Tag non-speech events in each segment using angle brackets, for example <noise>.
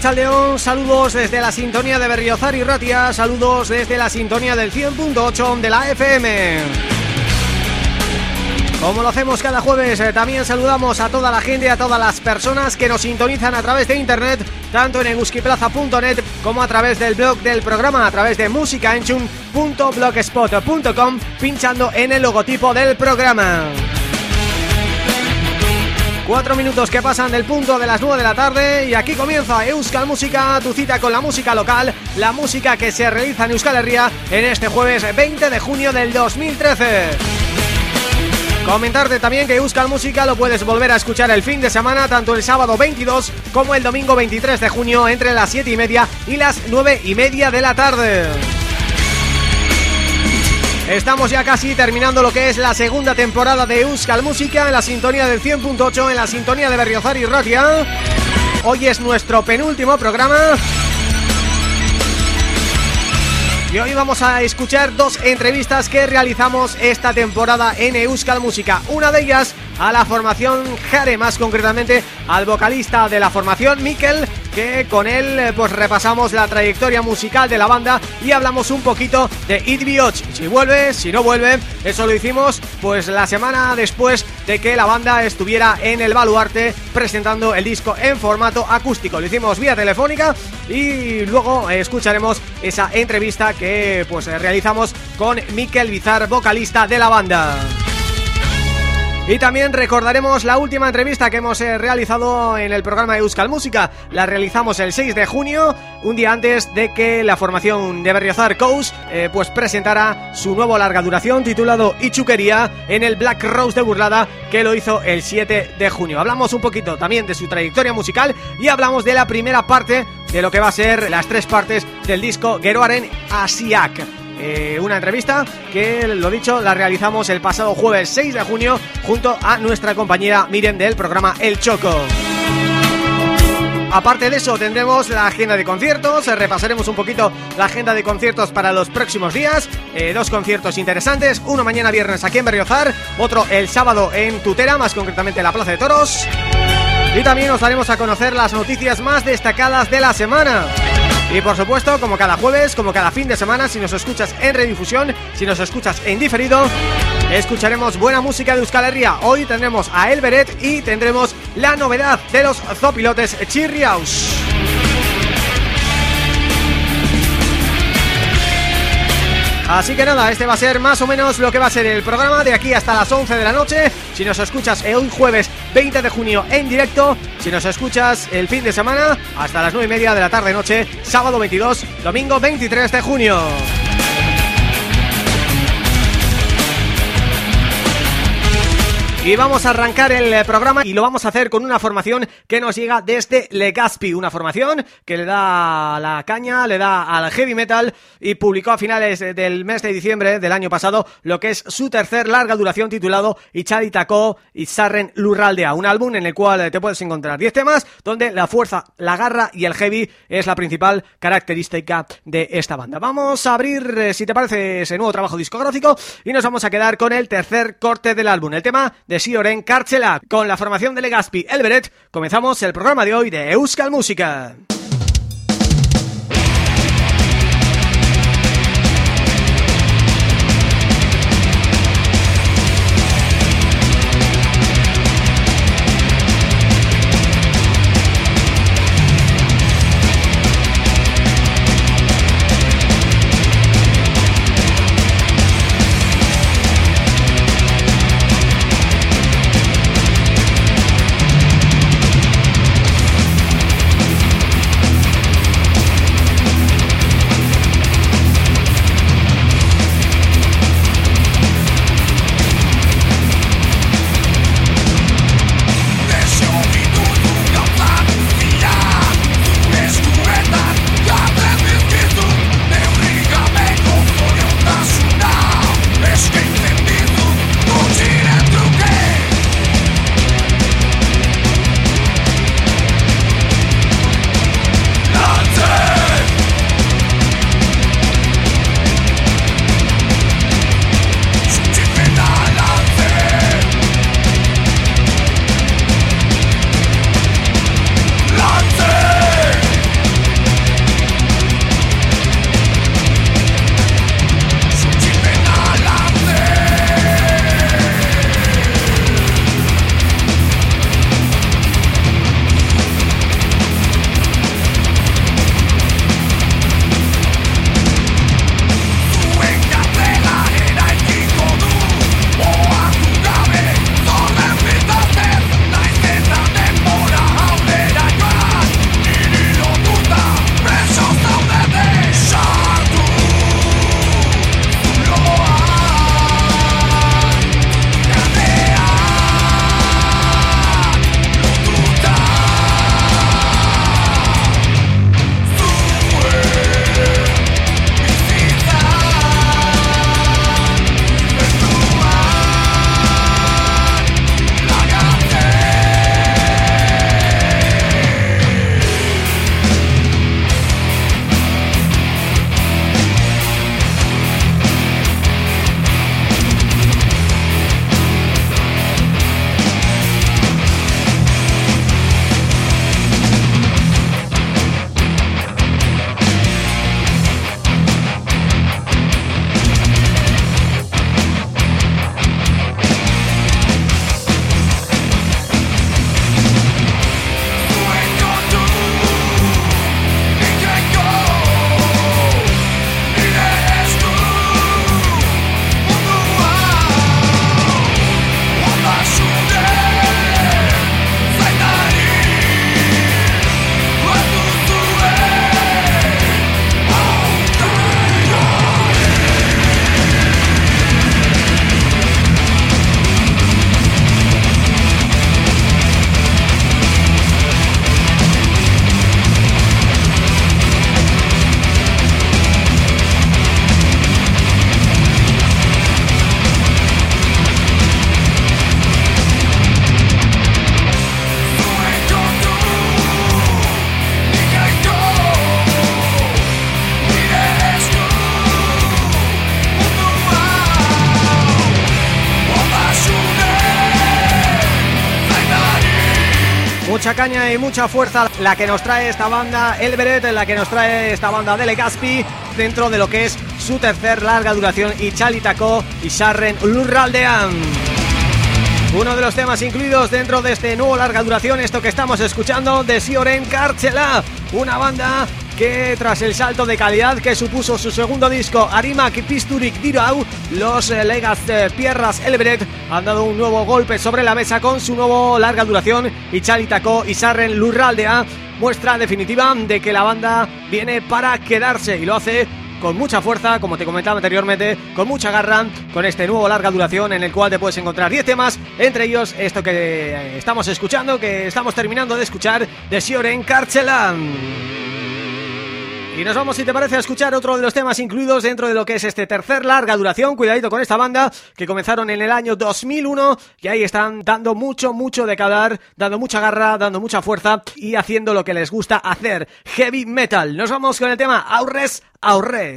A Racha León, saludos desde la sintonía de Berriozar y Ratia, saludos desde la sintonía del 100.8 de la FM. Como lo hacemos cada jueves, eh, también saludamos a toda la gente, a todas las personas que nos sintonizan a través de internet, tanto en eguskiplaza.net como a través del blog del programa, a través de musicaenchun.blogspot.com, pinchando en el logotipo del programa. Cuatro minutos que pasan del punto de las nueve de la tarde y aquí comienza Euskal Música, tu cita con la música local, la música que se realiza en Euskal Herria en este jueves 20 de junio del 2013. Comentarte también que Euskal Música lo puedes volver a escuchar el fin de semana, tanto el sábado 22 como el domingo 23 de junio, entre las 7 y media y las 9 y media de la tarde. Estamos ya casi terminando lo que es la segunda temporada de Euskal Música en la sintonía del 100.8, en la sintonía de Berriozar y. Hoy es nuestro penúltimo programa y hoy vamos a escuchar dos entrevistas que realizamos esta temporada en Euskal Música. Una de ellas a la formación Jare, más concretamente al vocalista de la formación, Mikel, que con él eh, pues repasamos la trayectoria musical de la banda y hablamos un poquito de It Si vuelve, si no vuelve, eso lo hicimos pues la semana después de que la banda estuviera en el Baluarte presentando el disco en formato acústico. Lo hicimos vía telefónica y luego escucharemos esa entrevista que pues realizamos con Mikel Bizar, vocalista de la banda. Y también recordaremos la última entrevista que hemos eh, realizado en el programa de Euskal Música. La realizamos el 6 de junio, un día antes de que la formación de Berriozar Coast eh, pues presentara su nuevo larga duración titulado Ichuquería en el Black Rose de Burlada que lo hizo el 7 de junio. Hablamos un poquito también de su trayectoria musical y hablamos de la primera parte de lo que va a ser las tres partes del disco Geroaren Asiak. Eh, una entrevista que, lo dicho, la realizamos el pasado jueves 6 de junio junto a nuestra compañera Miren del programa El Choco. Aparte de eso tendremos la agenda de conciertos, repasaremos un poquito la agenda de conciertos para los próximos días, eh, dos conciertos interesantes, uno mañana viernes aquí en Berriozar, otro el sábado en Tutera, más concretamente en la Plaza de Toros, y también nos daremos a conocer las noticias más destacadas de la semana. Y por supuesto, como cada jueves, como cada fin de semana, si nos escuchas en redifusión, si nos escuchas en diferido, escucharemos buena música de Euskal Herria. Hoy tendremos a Elberet y tendremos la novedad de los Zopilotes Chirriaus. Así que nada, este va a ser más o menos lo que va a ser el programa de aquí hasta las 11 de la noche. Si nos escuchas hoy jueves 20 de junio en directo Si nos escuchas el fin de semana hasta las 9 y media de la tarde-noche Sábado 22, domingo 23 de junio Y vamos a arrancar el programa y lo vamos a hacer con una formación que nos llega desde Legazpi, una formación que le da la caña, le da al heavy metal y publicó a finales del mes de diciembre del año pasado lo que es su tercer larga duración titulado Ichari Tako Sarren Lurraldea, un álbum en el cual te puedes encontrar 10 temas donde la fuerza, la garra y el heavy es la principal característica de esta banda. Vamos a abrir, eh, si te parece, ese nuevo trabajo discográfico y nos vamos a quedar con el tercer corte del álbum, el tema de Sioren Karchela. Con la formación de Legaspi Elberet comenzamos el programa de hoy de Euskal Música. Caña y mucha fuerza la que nos trae esta banda Elberet, la que nos trae esta banda de Legaspi dentro de lo que es su tercer larga duración y Chalitaco y Sharren Lurraldean. Uno de los temas incluidos dentro de este nuevo larga duración, esto que estamos escuchando, de Sioren Karchela, una banda que tras el salto de calidad que supuso su segundo disco Arimak Pisturik Dirau, los eh, Legas eh, Pierras Elberet han dado un nuevo golpe sobre la mesa con su nuevo larga duración y Chalitaco y Sarren Lurraldea muestra definitiva de que la banda viene para quedarse y lo hace con mucha fuerza, como te comentaba anteriormente, con mucha garra, con este nuevo larga duración en el cual te puedes encontrar 10 temas, entre ellos esto que eh, estamos escuchando, que estamos terminando de escuchar, de Sioren Karchelan. Y nos vamos, si te parece, a escuchar otro de los temas incluidos dentro de lo que es este tercer larga duración. Cuidadito con esta banda, que comenzaron en el año 2001 y ahí están dando mucho, mucho de cada dando mucha garra, dando mucha fuerza y haciendo lo que les gusta hacer, heavy metal. Nos vamos con el tema Aurres Aurre.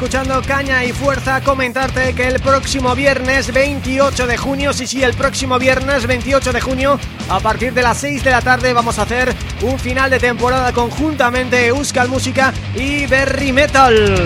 Escuchando Caña y Fuerza, comentarte que el próximo viernes 28 de junio, sí, sí, el próximo viernes 28 de junio, a partir de las 6 de la tarde vamos a hacer un final de temporada conjuntamente Euskal Música y Berry Metal.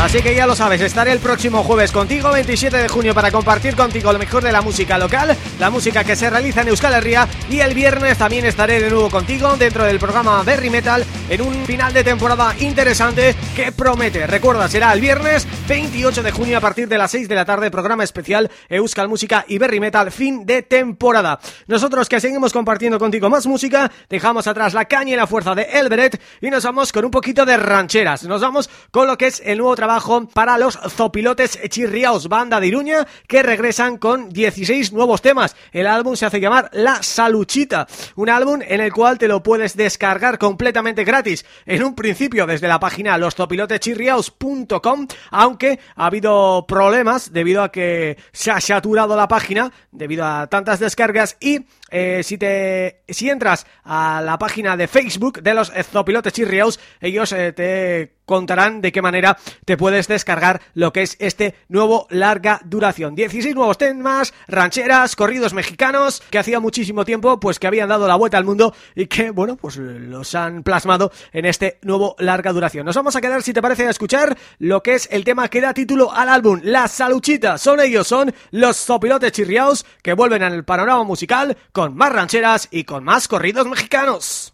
Así que ya lo sabes, estaré el próximo jueves contigo, 27 de junio, para compartir contigo lo mejor de la música local, la música que se realiza en Euskal Herria, y el viernes también estaré de nuevo contigo dentro del programa Berry Metal en un final de temporada interesante que promete. Recuerda, será el viernes 28 de junio a partir de las 6 de la tarde, programa especial Euskal Música y Berry Metal, fin de temporada. Nosotros que seguimos compartiendo contigo más música, dejamos atrás la caña y la fuerza de Elberet y nos vamos con un poquito de rancheras. Nos vamos con lo que es el nuevo trabajo para los Zopilotes Chirriaos, banda de Iruña, que regresan con 16 nuevos temas. El álbum se hace llamar La Saluchita, un álbum en el cual te lo puedes descargar completamente gratis. En un principio desde la página lospilotechirriaos.com, aunque ha habido problemas debido a que se ha saturado la página debido a tantas descargas y eh, si te si entras a la página de Facebook de los Zopilotes Chirriaus, ellos eh, te contarán de qué manera te puedes descargar lo que es este nuevo larga duración. 16 nuevos temas, rancheras, corridos mexicanos, que hacía muchísimo tiempo pues que habían dado la vuelta al mundo y que, bueno, pues los han plasmado en este nuevo larga duración. Nos vamos a quedar, si te parece, a escuchar lo que es el tema que da título al álbum, La Saluchita. Son ellos, son los Zopilotes Chirriaus que vuelven al panorama musical más rancheras y con más corridos mexicanos.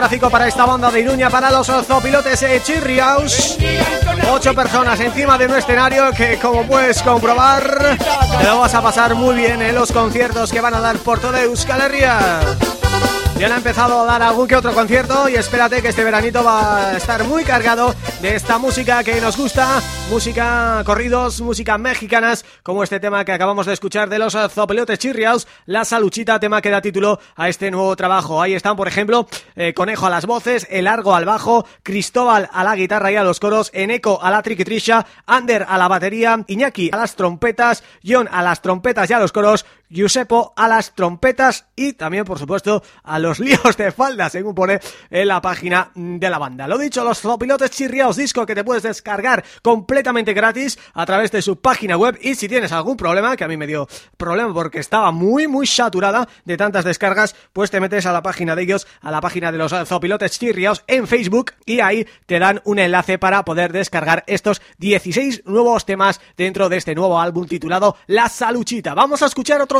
Discográfico para esta banda de Iruña para los Zopilotes Chirriaus Ocho personas encima de un escenario que como puedes comprobar Te lo vas a pasar muy bien en los conciertos que van a dar por toda Euskal Herria Ya han empezado a dar algún que otro concierto y espérate que este veranito va a estar muy cargado de esta música que nos gusta, música corridos, música mexicanas, como este tema que acabamos de escuchar de los Zopelotes Chirriaus, La Saluchita, tema que da título a este nuevo trabajo. Ahí están, por ejemplo, eh, Conejo a las voces, El Largo al bajo, Cristóbal a la guitarra y a los coros, Eneco a la triquitrisha, Ander a la batería, Iñaki a las trompetas, John a las trompetas y a los coros, Giusepo a las trompetas y también, por supuesto, a los <laughs> líos de falda, según pone en la página de la banda. Lo dicho, los Zopilotes Chirriaos disco que te puedes descargar completamente gratis a través de su página web y si tienes algún problema, que a mí me dio problema porque estaba muy, muy saturada de tantas descargas, pues te metes a la página de ellos, a la página de los Zopilotes Chirriaos en Facebook y ahí te dan un enlace para poder descargar estos 16 nuevos temas dentro de este nuevo álbum titulado La Saluchita. Vamos a escuchar otro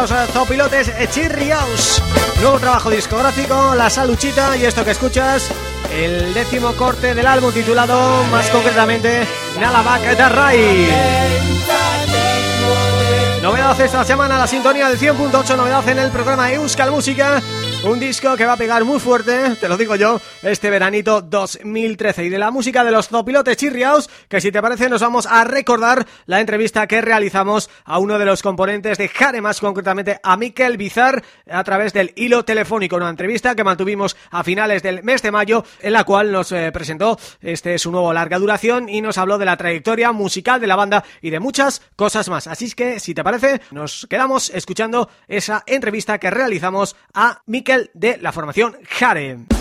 los zopilotes Chirriaus. Nuevo trabajo discográfico, La Saluchita Y esto que escuchas, el décimo corte del álbum titulado, más concretamente, Nalabak de Rai Novedad esta semana, la sintonía del 100.8 Novedad en el programa Euskal Música un disco que va a pegar muy fuerte, te lo digo yo, este veranito 2013. Y de la música de los Zopilotes Chirriaos, que si te parece nos vamos a recordar la entrevista que realizamos a uno de los componentes de Jare, más concretamente a Miquel Bizar, a través del hilo telefónico. Una entrevista que mantuvimos a finales del mes de mayo, en la cual nos eh, presentó este su nuevo larga duración y nos habló de la trayectoria musical de la banda y de muchas cosas más. Así que, si te parece, nos quedamos escuchando esa entrevista que realizamos a Miquel de la formación Jare.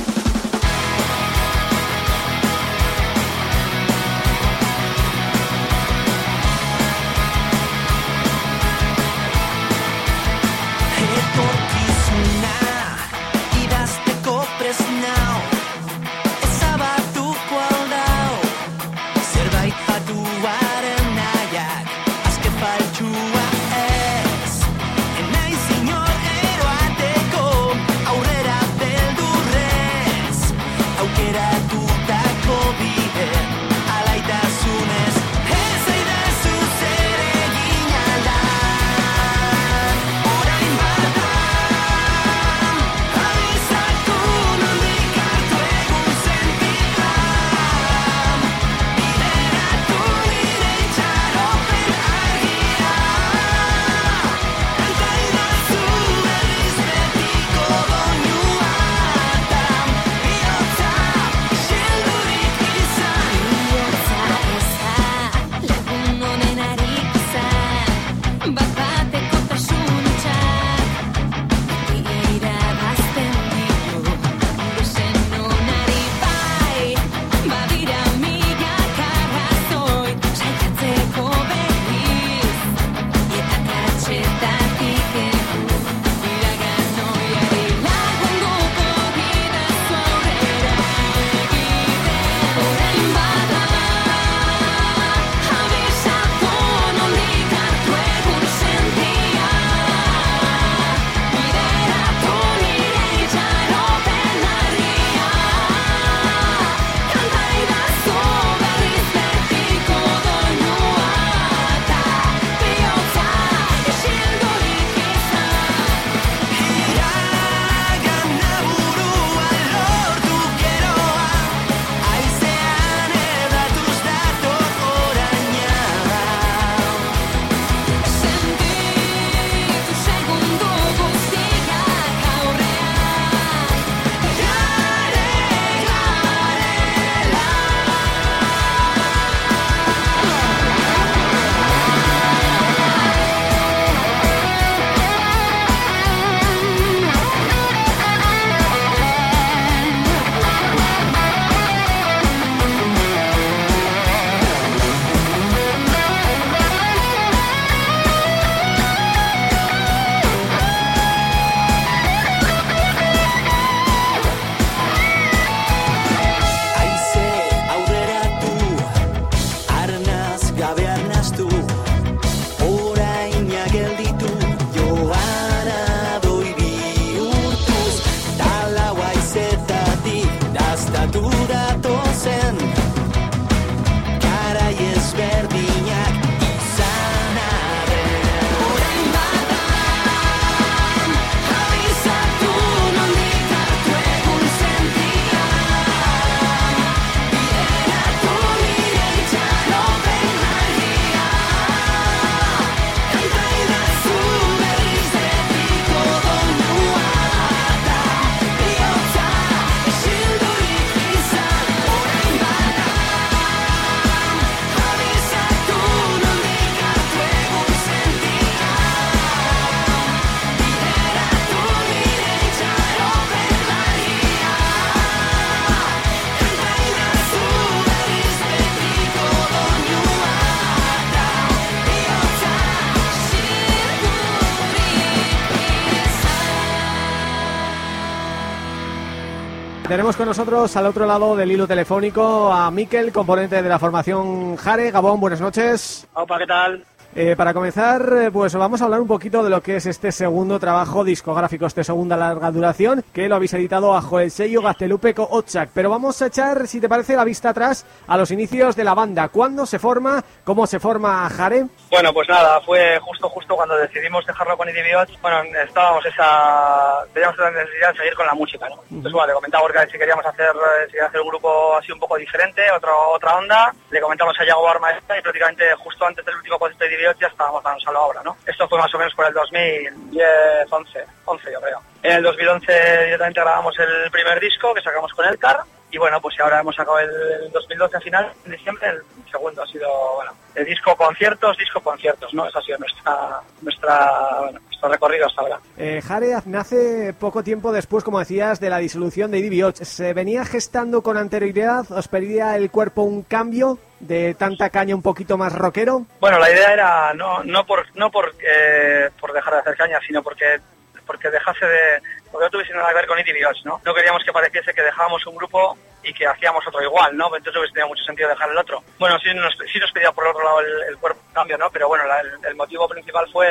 Con nosotros al otro lado del hilo telefónico a Miquel, componente de la formación Jare. Gabón, buenas noches. Opa, ¿qué tal? Eh, para comenzar, eh, pues vamos a hablar un poquito de lo que es este segundo trabajo discográfico, este segunda larga duración, que lo habéis editado bajo el sello Gaztelupeco Ochak. Pero vamos a echar, si te parece, la vista atrás a los inicios de la banda. ¿Cuándo se forma? ¿Cómo se forma Jare? Bueno, pues nada, fue justo justo cuando decidimos dejarlo con Idiots. Bueno, estábamos esa... Teníamos la necesidad de seguir con la música, ¿no? Entonces, bueno, le comentaba que si queríamos hacer, eh, si hacer un grupo así un poco diferente, otro, otra onda. Le comentamos a Yago Barma y prácticamente justo antes del último concierto de Ya estábamos dando a la obra, ¿no? Esto fue más o menos por el 2010, 11, 11 yo creo. En el 2011 directamente grabamos el primer disco que sacamos con el CAR y bueno, pues ahora hemos sacado el 2012 a final, en diciembre, el segundo ha sido, bueno, el disco conciertos, disco conciertos, ¿no? Esa ha sido nuestra, nuestra, bueno, nuestro recorrido hasta ahora. Eh, Jare nace poco tiempo después, como decías, de la disolución de IDB8. ¿Se venía gestando con anterioridad? ¿Os pedía el cuerpo un cambio? de tanta caña un poquito más rockero? Bueno, la idea era no no por no por, eh, por dejar de hacer caña, sino porque porque dejase de porque no tuviese nada que ver con It ¿no? No queríamos que pareciese que dejábamos un grupo y que hacíamos otro igual, ¿no? Entonces hubiese tenido mucho sentido dejar el otro. Bueno, sí nos, sí nos pedía por el otro lado el, cuerpo cambio, ¿no? Pero bueno, el, motivo principal fue,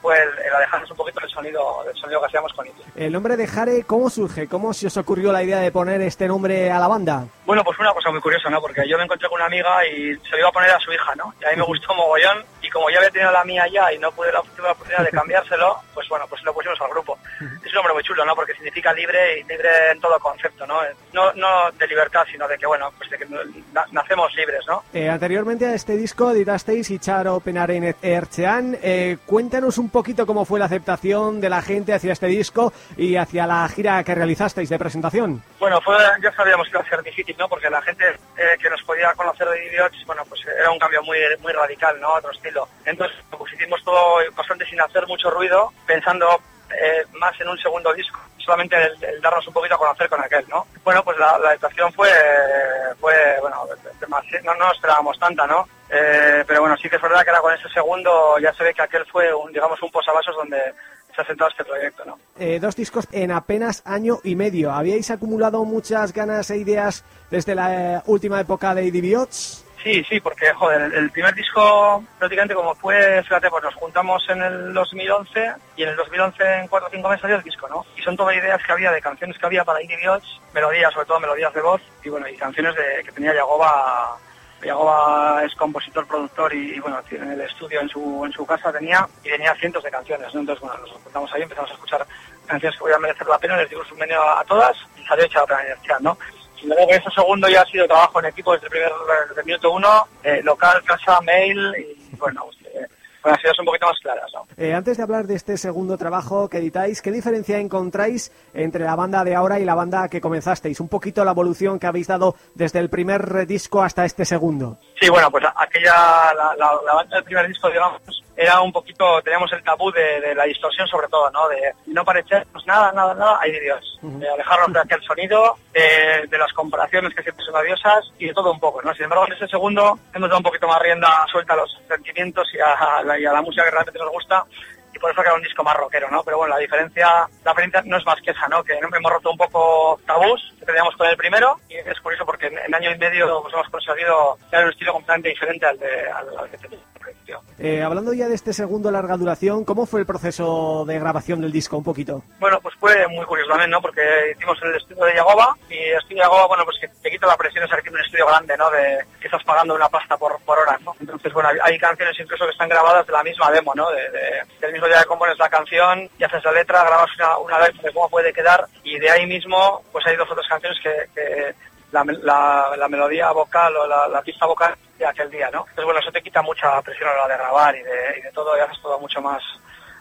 fue el, el, alejarnos un poquito del sonido, del sonido que hacíamos con It. ¿El nombre de Jare cómo surge? ¿Cómo se os ocurrió la idea de poner este nombre a la banda? Bueno, pues fue una cosa muy curiosa, ¿no? Porque yo me encontré con una amiga y se lo iba a poner a su hija, ¿no? Y a mí me gustó mogollón como ya había tenido la mía ya y no pude la, tuve la oportunidad de <laughs> cambiárselo, pues bueno, pues lo pusimos al grupo. Es un nombre muy chulo, ¿no? Porque significa libre y libre en todo concepto, ¿no? No, no de libertad, sino de que, bueno, pues de que nacemos libres, ¿no? Eh, anteriormente a este disco editasteis Icharo Penaren Erchean. Eh, cuéntanos un poquito cómo fue la aceptación de la gente hacia este disco y hacia la gira que realizasteis de presentación. Bueno, fue, ya sabíamos que iba a ser difícil, ¿no? Porque la gente eh, que nos podía conocer de Idiots, bueno, pues era un cambio muy, muy radical, ¿no? Otro estilo. Entonces, pues hicimos todo bastante sin hacer mucho ruido, pensando eh, más en un segundo disco, solamente el, darnos un poquito a conocer con aquel, ¿no? Bueno, pues la, la estación fue, bueno, no, no esperábamos tanta, ¿no? Eh, pero bueno, sí que es verdad que ahora con ese segundo ya se ve que aquel fue, un, digamos, un posavasos donde se ha sentado este proyecto, ¿no? Eh, dos discos en apenas año y medio. ¿Habíais acumulado muchas ganas e ideas desde la última época de Idibiots? Sí, sí, porque, joder, el, primer disco prácticamente como fue, fíjate, pues nos juntamos en el 2011 y en el 2011 en 4 o 5 meses salió el disco, ¿no? Y son todas ideas que había de canciones que había para Indie melodías, sobre todo melodías de voz y bueno, y canciones de, que tenía Yagoba Yagoba es compositor, productor y, bueno, tiene el estudio en su, en su casa tenía y tenía cientos de canciones, ¿no? Entonces, bueno, nos juntamos ahí, empezamos a escuchar canciones que voy a merecer la pena, les dimos un menú a, todas y salió hecha la energía, ¿no? Sin embargo, ese segundo ya ha sido trabajo en equipo desde el primer desde el minuto uno, eh, local, casa, mail y bueno, eh, con las ideas un poquito más claras. ¿no? Eh, antes de hablar de este segundo trabajo que editáis, ¿qué diferencia encontráis entre la banda de ahora y la banda que comenzasteis? Un poquito la evolución que habéis dado desde el primer disco hasta este segundo. Sí, bueno, pues aquella, la, la, la banda del primer disco, digamos, era un poquito, teníamos el tabú de, de, la distorsión sobre todo, ¿no? De no parecernos nada, nada, nada hay Dios. De alejarnos de aquel sonido, de, de, las comparaciones que siempre son odiosas y de todo un poco, ¿no? Sin embargo, en ese segundo hemos dado un poquito más rienda suelta a los sentimientos y a, la, y a la música que realmente nos gusta y por eso queda un disco más rockero, ¿no? Pero bueno, la diferencia, la diferencia no es más que esa, ¿no? Que hemos roto un poco tabús que teníamos con el primero y es curioso porque en, en año y medio pues, hemos conseguido dar un estilo completamente diferente al, de, al, al que teníamos. Eh, hablando ya de este segundo larga duración, ¿cómo fue el proceso de grabación del disco? Un poquito. Bueno, pues fue muy curioso también, ¿no? Porque hicimos el estudio de Yagoba y el estudio de Yagoba, bueno, pues que te quita la presión de ser un estudio grande, ¿no? De que estás pagando una pasta por, por hora, ¿no? Entonces, bueno, hay canciones incluso que están grabadas de la misma demo, ¿no? De, de, del mismo día que compones la canción y haces la letra, grabas una, una de cómo puede quedar y de ahí mismo, pues hay dos otras canciones que, que la, la, la, melodía vocal o la, la, pista vocal de aquel día, ¿no? Entonces, bueno, eso te quita mucha presión a la hora de grabar y de, y de todo, y haces todo mucho más,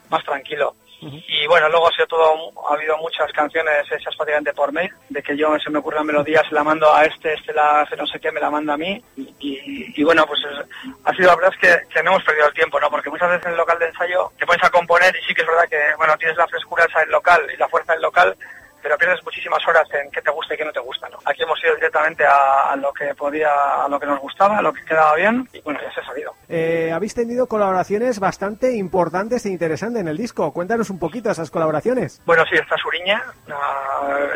más tranquilo. Uh -huh. Y bueno, luego ha sido todo, ha habido muchas canciones hechas prácticamente por mail, de que yo se me ocurren melodías, se la mando a este, este la hace no sé qué, me la manda a mí. Y, y, y bueno, pues es, ha sido la verdad es que, que, no hemos perdido el tiempo, ¿no? Porque muchas veces en el local de ensayo te pones a componer y sí que es verdad que, bueno, tienes la frescura esa del local y la fuerza del local, pero pierdes muchísimas horas en qué te gusta y qué no te gusta, ¿no? Aquí hemos ido directamente a, lo que podía, a lo que nos gustaba, a lo que quedaba bien, y bueno, ya se ha sabido. eh, habéis tenido colaboraciones bastante importantes e interesantes en el disco. Cuéntanos un poquito esas colaboraciones. Bueno, sí, está Suriña,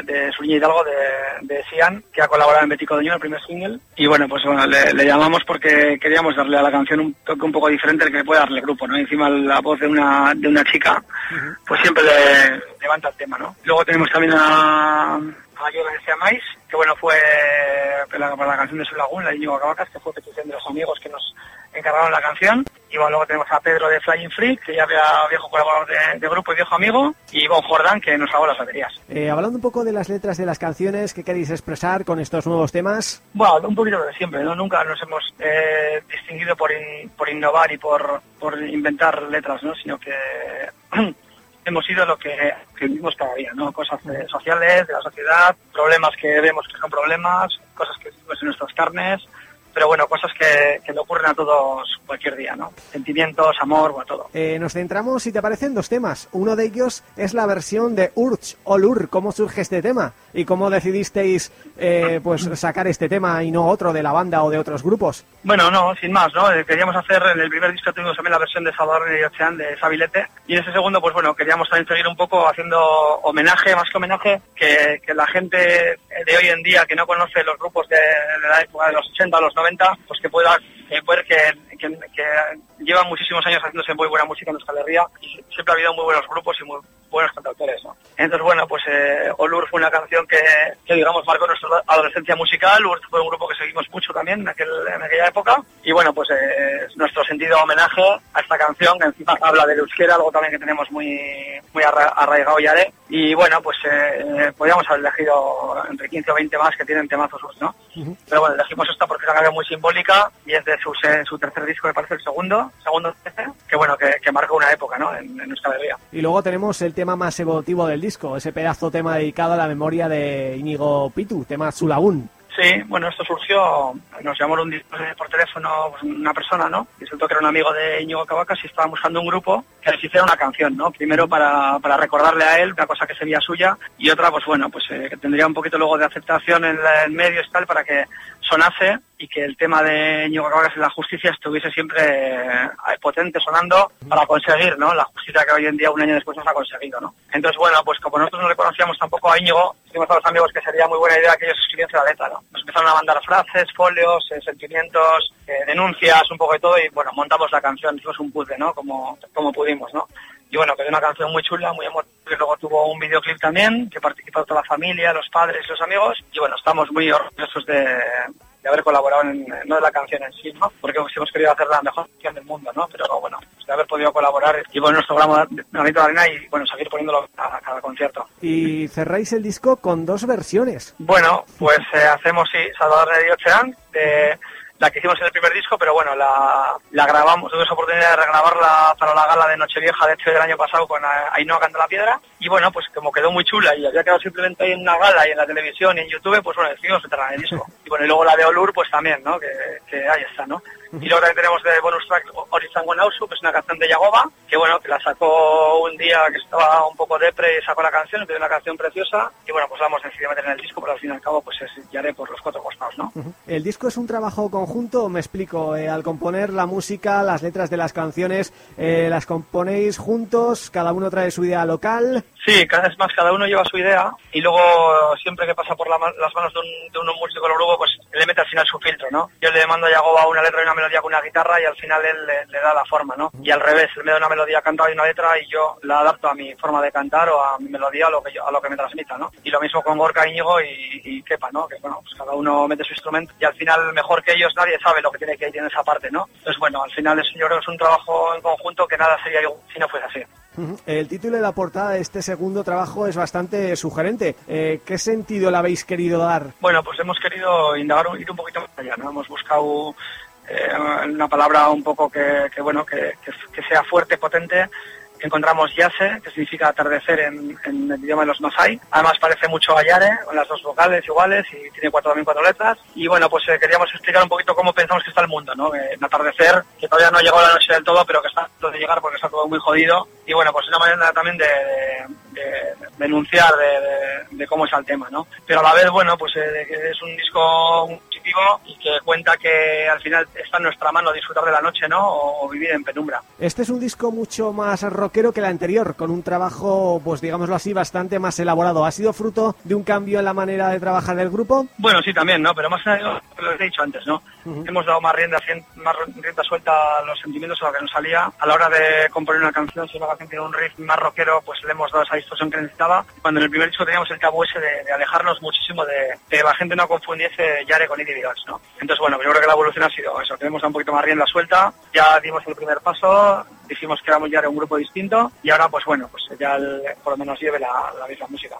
de Suriña Hidalgo, de, de Sian, que ha colaborado en Betico Doño, el primer single. Y bueno, pues bueno, le, le, llamamos porque queríamos darle a la canción un toque un poco diferente al que le puede darle el grupo, ¿no? encima la voz de una, de una chica, uh -huh. pues siempre le levanta el tema, ¿no? Luego tenemos también a a Yo Valencia Mais, que bueno, fue para la, la, canción de Su Lagún, la de Íñigo Cabacas, que fue petición de los amigos que nos encargaron la canción. Y bueno, luego tenemos a Pedro de Flying Free, que ya había viejo colaborador de, de, grupo y viejo amigo, y Bon Jordan, que nos hago las baterías. Eh, hablando un poco de las letras de las canciones, ¿qué queréis expresar con estos nuevos temas? Bueno, un poquito de siempre, ¿no? Nunca nos hemos eh, distinguido por, in, por innovar y por, por inventar letras, ¿no? Sino que <clears throat> hemos sido lo que, que vivimos cada día, ¿no? Cosas eh, sociales, de la sociedad, problemas que vemos que son problemas, cosas que vivimos en nuestras carnes, pero bueno, cosas que, que, le ocurren a todos cualquier día, ¿no? Sentimientos, amor, bueno, todo. Eh, nos centramos, si te parecen, dos temas. Uno de ellos es la versión de Urch o Lur. ¿Cómo surge este tema? ¿Y cómo decidisteis eh, pues sacar este tema y no otro de la banda o de otros grupos? Bueno, no, sin más, ¿no? Eh, queríamos hacer, en el primer disco tuvimos también la versión de Salvador y Ocean de Sabilete, y en ese segundo, pues bueno, queríamos también seguir un poco haciendo homenaje, más que homenaje, que, que la gente de hoy en día que no conoce los grupos de, de la época de los 80 o los 90, pues que pueda eh, ver que, que, que, llevan muchísimos años haciéndose muy buena música en Euskal Herria y siempre ha habido muy buenos grupos y muy buenos cantautores, ¿no? Entonces, bueno, pues eh, Olur fue una canción que, que, digamos, marcó nuestra adolescencia musical. Urt fue un grupo que seguimos mucho también en, aquel, en aquella época. Y bueno, pues eh, nuestro sentido de homenaje a esta canción, que encima habla del euskera, algo también que tenemos muy, muy arraigado ya de. Y bueno, pues eh, podríamos haber elegido entre 15 o 20 más que tienen temazos, ¿no? Uh -huh. Pero bueno, elegimos esta porque es una canción muy simbólica y es de su, su tercer disco, me parece el segundo, segundo que bueno, que, que marcó una época, ¿no? En, en nuestra alegría. Y luego tenemos el tema más evolutivo del disco, ese pedazo tema dedicado a la memoria de Íñigo Pitu, tema Sulagún. Sí, bueno, esto surgió, nos llamó un, por teléfono pues, una persona, ¿no? Y resultó que era un amigo de Íñigo Cavacas y estaba buscando un grupo que les hiciera una canción, ¿no? Primero para, para recordarle a él una cosa que sería suya y otra, pues bueno, pues eh, que tendría un poquito luego de aceptación en el medio y tal para que sonase y que el tema de Íñigo Cavacas y la justicia estuviese siempre eh, potente sonando para conseguir, ¿no? La justicia que hoy en día, un año después, nos ha conseguido, ¿no? Entonces, bueno, pues como nosotros no le conocíamos tampoco a Íñigo, dijimos a los amigos que sería muy buena idea que ellos escribiesen la letra, ¿no? Nos empezaron a mandar frases, folios, eh, sentimientos, eh, denuncias, un poco de todo y, bueno, montamos la canción, hicimos un puzzle, ¿no? Como, como pudimos, ¿no? Y bueno, quedó una canción muy chula, muy emotiva, que luego tuvo un videoclip también, que participó toda la familia, los padres y los amigos. Y bueno, estamos muy orgullosos de, de haber colaborado en, no de la canción en sí, ¿no? Porque hemos querido hacer la mejor canción del mundo, ¿no? Pero bueno, de haber podido colaborar y bueno, nuestro Granito de Arena y bueno, seguir poniéndolo a, a, cada concierto. Y cerráis el disco con dos versiones. Bueno, pues eh, hacemos, sí, Salvador de Ocean, de la que hicimos en el primer disco, pero bueno, la, la grabamos, tuve esa oportunidad de regrabarla para la gala de Nochevieja, de hecho, del año pasado con Ainhoa Canta la Piedra, y bueno, pues como quedó muy chula y había quedado simplemente ahí en una gala y en la televisión y en YouTube, pues bueno, decidimos meterla en el disco. <laughs> Y bueno, y luego la de Olur, pues también, ¿no? Que, que ahí está, ¿no? Y luego también tenemos de bonus track Orizango Nausu, que es una canción de Yagoba, que bueno, que la sacó un día que estaba un poco depre y sacó la canción, es una canción preciosa, y bueno, pues la hemos decidido meter en el disco, pero al fin y al cabo, pues es Yaré por los cuatro costados, ¿no? ¿El disco es un trabajo conjunto? Me explico, eh, al componer la música, las letras de las canciones, eh, ¿las componéis juntos? ¿Cada uno trae su idea local? Sí, cada vez más cada uno lleva su idea y luego siempre que pasa por la, las manos de un, de un músico del grupo, pues le mete al final su filtro, ¿no? Yo le mando a Yagoba una letra y una melodía con una guitarra y al final él le, le, da la forma, ¿no? Y al revés, él me da una melodía cantada y una letra y yo la adapto a mi forma de cantar o a mi melodía, a lo que, yo, a lo que me transmita, ¿no? Y lo mismo con Gorka, Íñigo y, y Kepa, ¿no? Que bueno, pues cada uno mete su instrumento y al final mejor que ellos nadie sabe lo que tiene que ir en esa parte, ¿no? Entonces bueno, al final es, yo creo que es un trabajo en conjunto que nada sería igual si no fuese así. El título de la portada de este segundo trabajo es bastante sugerente. Eh, ¿Qué sentido le habéis querido dar? Bueno, pues hemos querido indagar, ir un poquito más allá, ¿no? Hemos buscado eh, una palabra un poco que, bueno, que, sea fuerte, potente. Encontramos yase, que significa atardecer en, el idioma de los Masai. Además parece mucho a yare, con las dos vocales iguales y tiene cuatro, también cuatro letras. Y bueno, pues eh, queríamos explicar un poquito cómo pensamos que está el mundo, ¿no? En atardecer, que todavía no ha llegado la noche del todo, pero que está a punto de llegar porque está todo muy jodido. Y bueno, pues es una manera también de, de, de denunciar de, de, cómo está el tema, ¿no? Pero a la vez, bueno, pues eh, es un disco y que cuenta que al final está en nuestra mano disfrutar de la noche, ¿no? O, vivir en penumbra. Este es un disco mucho más rockero que el anterior, con un trabajo, pues digámoslo así, bastante más elaborado. ¿Ha sido fruto de un cambio en la manera de trabajar del grupo? Bueno, sí, también, ¿no? Pero más lo que he dicho antes, ¿no? Hemos dado más rienda, más rienda suelta a los sentimientos a lo que nos salía. A la hora de componer una canción, si una canción tiene un riff más rockero, pues le hemos dado esa distorsión que necesitaba. Cuando en el primer disco teníamos el tabú ese de, de alejarnos muchísimo de, que la gente no confundiese Yare con Eddie Entonces, bueno, yo creo que la evolución ha sido eso. Tenemos un poquito más rienda suelta, ya dimos el primer paso, dijimos que éramos Yare un grupo distinto y ahora, pues bueno, pues ya por lo menos lleve la misma música.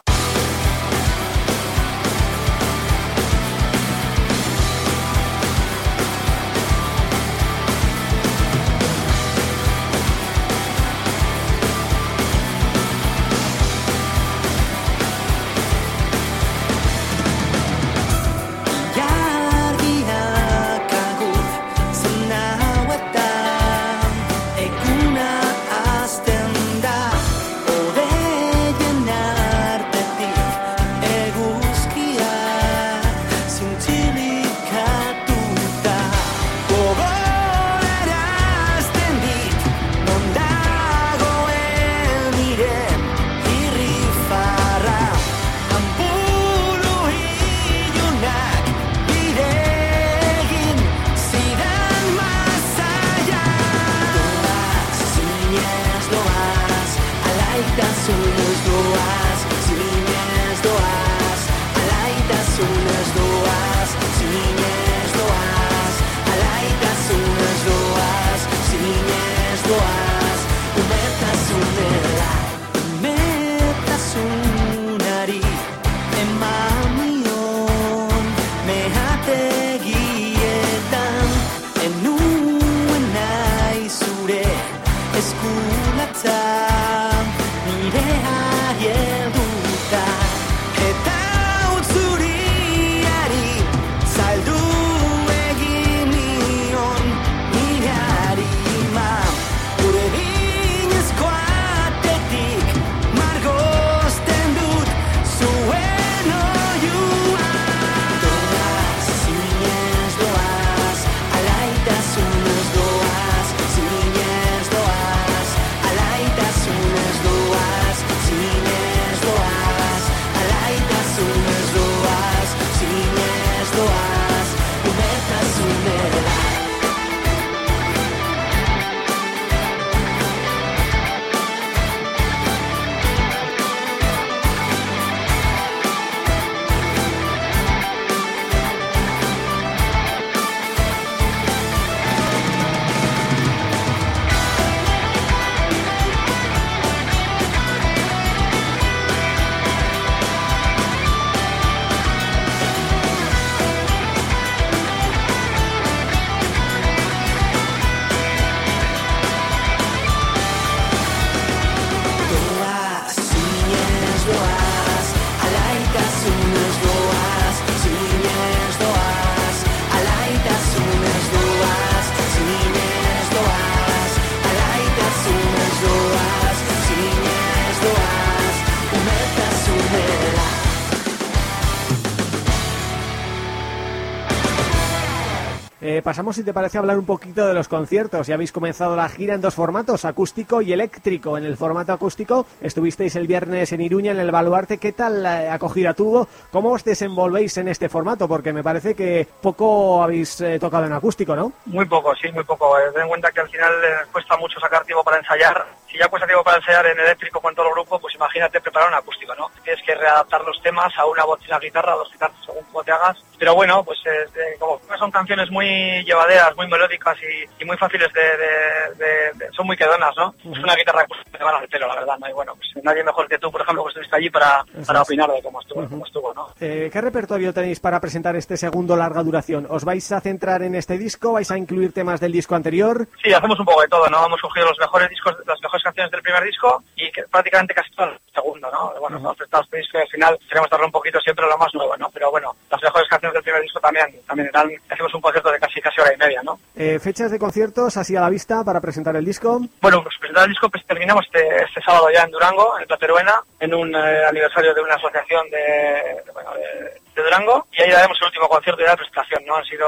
Eh, pasamos, si te parece, a hablar un poquito de los conciertos. Ya habéis comenzado la gira en dos formatos, acústico y eléctrico. En el formato acústico estuvisteis el viernes en Iruña, en el Baluarte. ¿Qué tal acogida tuvo? ¿Cómo os desenvolvéis en este formato? Porque me parece que poco habéis eh, tocado en acústico, ¿no? Muy poco, sí, muy poco. Eh, Ten en cuenta que al final eh, cuesta mucho sacar tiempo para ensayar. Si ya cuesta tiempo para ensayar en eléctrico con todo el grupo, pues imagínate preparar un acústico, ¿no? Tienes que readaptar los temas a una voz y una guitarra, a dos guitarras, según cómo te hagas. Pero bueno, pues eh, como son canciones muy llevaderas, muy melódicas y, y muy fáciles de, de- de- de- son muy quedonas, ¿no? Es una guitarra acústica te van al pelo, la verdad, ¿no? Y bueno, pues nadie mejor que tú, por ejemplo, que estuviste allí para, para opinar de cómo estuvo, cómo estuvo, ¿no? Eh, ¿Qué repertorio tenéis para presentar este segundo larga duración? ¿Os vais a centrar en este disco? ¿Vais a incluir temas del disco anterior? Sí, hacemos un poco de todo, ¿no? Hemos cogido los mejores discos, las mejores canciones del primer disco y que prácticamente casi todas las segundo, ¿no? Bueno, los estados que al final queremos darle un poquito siempre lo más nuevo, ¿no? Pero bueno, las mejores canciones del primer disco también, también eran, hacemos un concierto de casi casi hora y media, ¿no? Eh, fechas de conciertos así a la vista para presentar el disco. Bueno, pues presentar el disco pues terminamos este, este sábado ya en Durango, en Plateruena, en un eh, aniversario de una asociación de, bueno, de, de Durango y ahí daremos el último concierto ya de presentación, ¿no? Han sido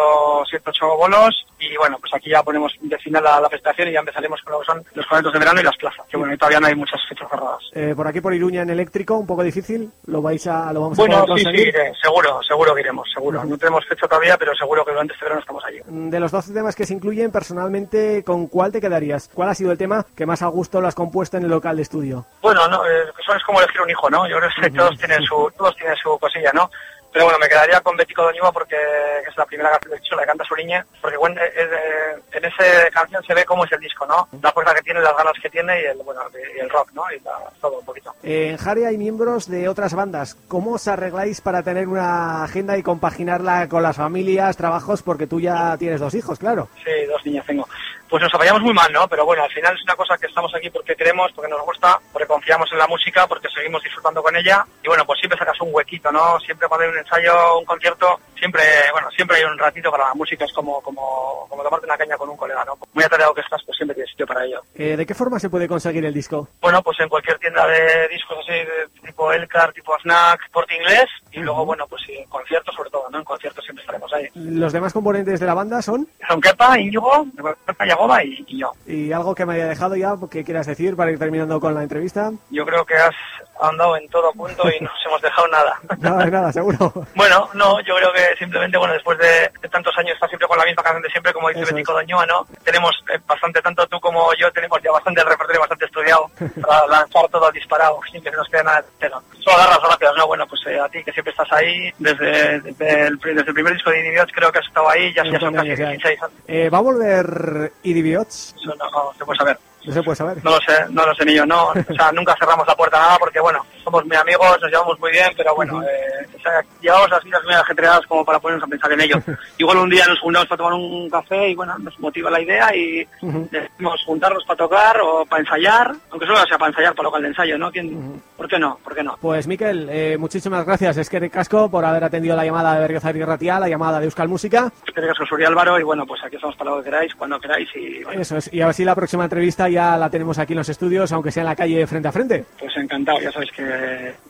7 8 bolos y bueno, pues aquí ya ponemos de final la, la presentación y ya empezaremos con lo que son los conciertos de verano y las plazas, que bueno, y todavía no hay muchas fechas cerradas. Eh, por aquí por Iruña en eléctrico, un poco difícil, lo vais a lo vamos Bueno, a poder sí, sí, conseguir. eh, seguro, seguro que iremos, seguro. No tenemos fecha todavía, pero seguro que durante este verano estamos allí. De los 12 temas que se incluyen, personalmente, ¿con cuál te quedarías? ¿Cuál ha sido el tema que más a gusto lo has compuesto en el local de estudio? Bueno, no, eh, eso es como elegir un hijo, ¿no? Yo creo que todos tienen su, todos tienen su cosilla, ¿no? Pero bueno, me quedaría con Bético Doñiva porque es la primera canción del disco, la que canta su niña, porque bueno, es, eh, en esa canción se ve cómo es el disco, ¿no? La fuerza que tiene, las ganas que tiene y el, bueno, y el rock, ¿no? Y la- todo un poquito. En Jare hay miembros de otras bandas. ¿Cómo os arregláis para tener una agenda y compaginarla con las familias, trabajos? Porque tú ya tienes dos hijos, claro. Sí, dos niñas tengo. Pues nos apoyamos muy mal, ¿no? Pero bueno, al final es una cosa que estamos aquí porque queremos, porque nos gusta, porque confiamos en la música, porque seguimos disfrutando con ella. Y bueno, pues siempre sacas un huequito, ¿no? Siempre cuando hay un ensayo, un concierto, siempre, bueno, siempre hay un ratito para la música. Es como, como, como tomarte una caña con un colega, ¿no? Muy atareado que estás, pues siempre tienes sitio para ello. Eh, ¿De qué forma se puede conseguir el disco? Bueno, pues en cualquier tienda de discos así, de tipo Elcar, tipo Snack, Porte Inglés. Y luego, bueno, pues en conciertos sobre todo, ¿no? En conciertos siempre estaremos ahí. Los demás componentes de la banda son Son Kepa, Íñigo, Kepa Yagoba y, y yo. y algo que me haya dejado ya que quieras decir para ir terminando con la entrevista. Yo creo que has andado en todo punto y no nos hemos dejado nada. <laughs> Nada nada, seguro. Bueno, no, yo creo que simplemente, bueno, después de, de tantos años estar siempre con la misma canción de siempre, como dice Betico Doñoa, ¿no? Tenemos eh, bastante, tanto tú como yo, tenemos ya bastante el repertorio bastante estudiado <laughs> para lanzar todo disparado, sin que se nos quede nada entero. Solo dar las gracias, ¿no? Bueno, pues eh, a ti que siempre estás ahí, desde, desde, el, desde el primer disco de Idiots creo que has estado ahí, ya, ya son de casi años ya. 16 años. Eh, ¿Va a volver Idibiots? No, no se puede saber. No se puede saber. No lo sé, no lo sé ni yo, no, o sea, nunca cerramos la puerta a nada porque, bueno, somos muy amigos, nos llevamos muy bien, pero bueno, eh, o sea, llevamos las vidas muy ajetreadas como para ponernos a pensar en ello. <laughs> Igual un día nos juntamos para tomar un café y, bueno, nos motiva la idea y decimos juntarnos para tocar o para ensayar, aunque solo sea para ensayar, para local de ensayo, ¿no? ¿Quién, ¿Por qué no? ¿Por qué no? Pues Miquel, eh, muchísimas gracias. Es que casco por haber atendido la llamada de Berriozar y Ratia, la llamada de Euskal Música. Espero que Uri Álvaro y, bueno, pues aquí estamos para lo que queráis, cuando queráis y, bueno, Eso es. Y a ver si la próxima entrevista ya la tenemos aquí en los estudios, aunque sea en la calle frente a frente. pues encantado, ya sabéis que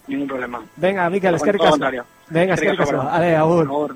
ningún problema. Venga, Miquel, es Bueno, que todo lo casco. contrario. Venga, Eskerrik asko. Ale, agur. Agur.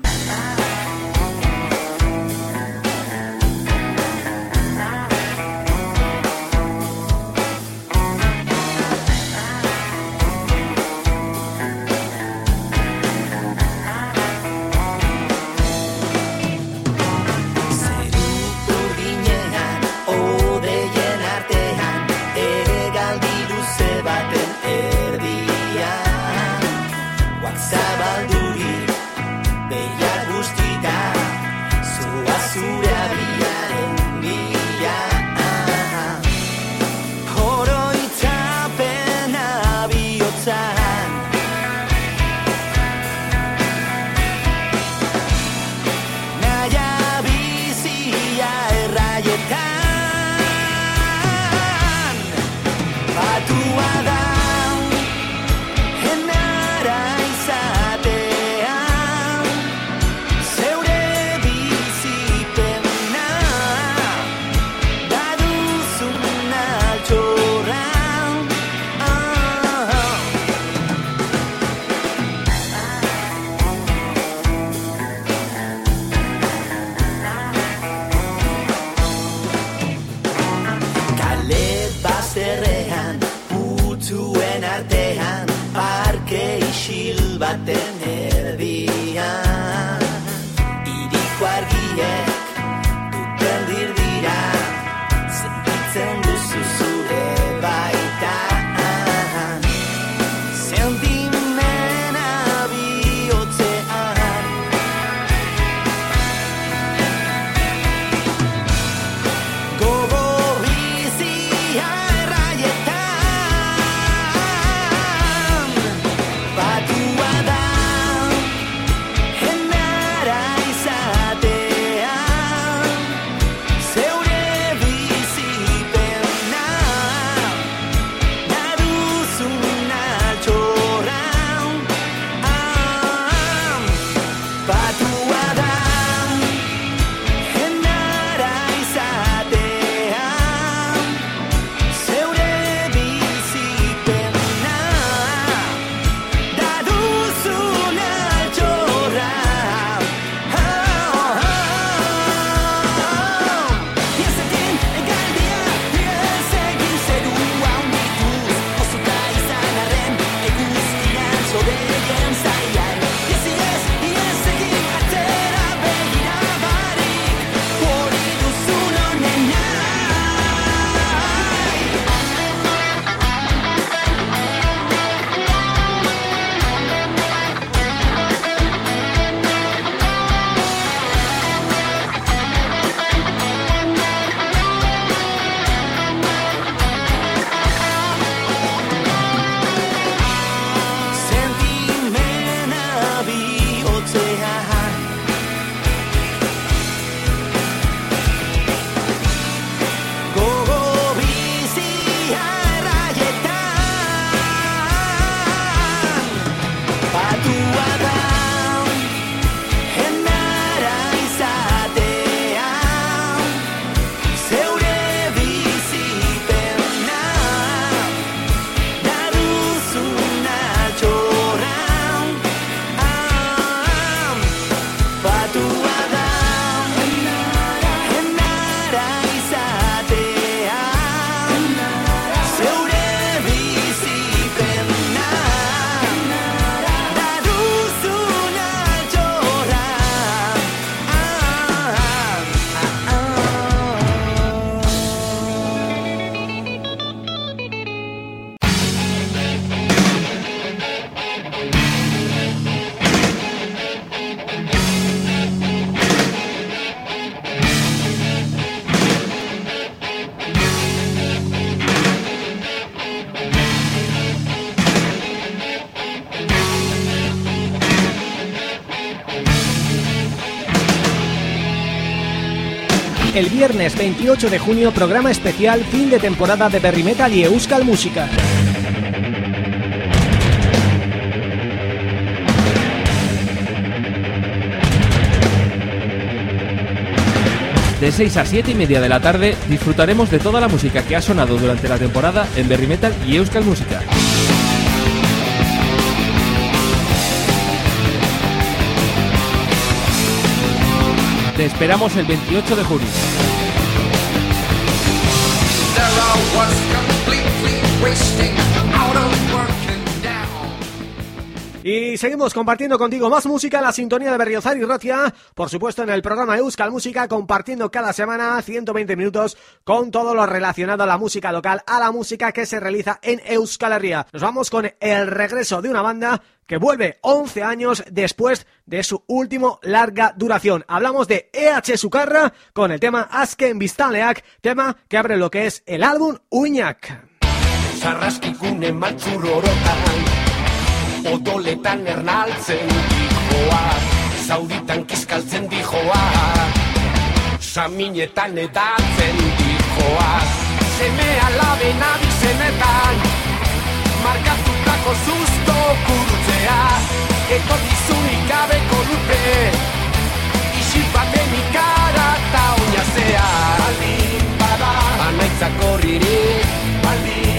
Viernes 28 de junio, programa especial fin de temporada de Berry Metal y Euskal Música. De 6 a 7 y media de la tarde disfrutaremos de toda la música que ha sonado durante la temporada en Berry Metal y Euskal Música. Te esperamos el 28 de junio. Y seguimos compartiendo contigo más música la sintonía de Berriozar y Ratia, por supuesto en el programa Euskal Música, compartiendo cada semana 120 minutos con todo lo relacionado a la música local, a la música que se realiza en Euskal Herria. Nos vamos con el regreso de una banda que vuelve 11 años después de su último larga duración. Hablamos de EH Sukarra con el tema Azken Biztanleak, tema que abre lo que es el álbum Uñak. Odoletan ernaltzen dijoa. Zauritan kiskaltzen dijoa. Saminetan edatzen dijoa. Seme alaben abizenetan Markatutako susto gurutzea Etorkizunik gabeko dute Isil baten ikara eta oinazea. Baldin bada Anaitzak horririk Baldin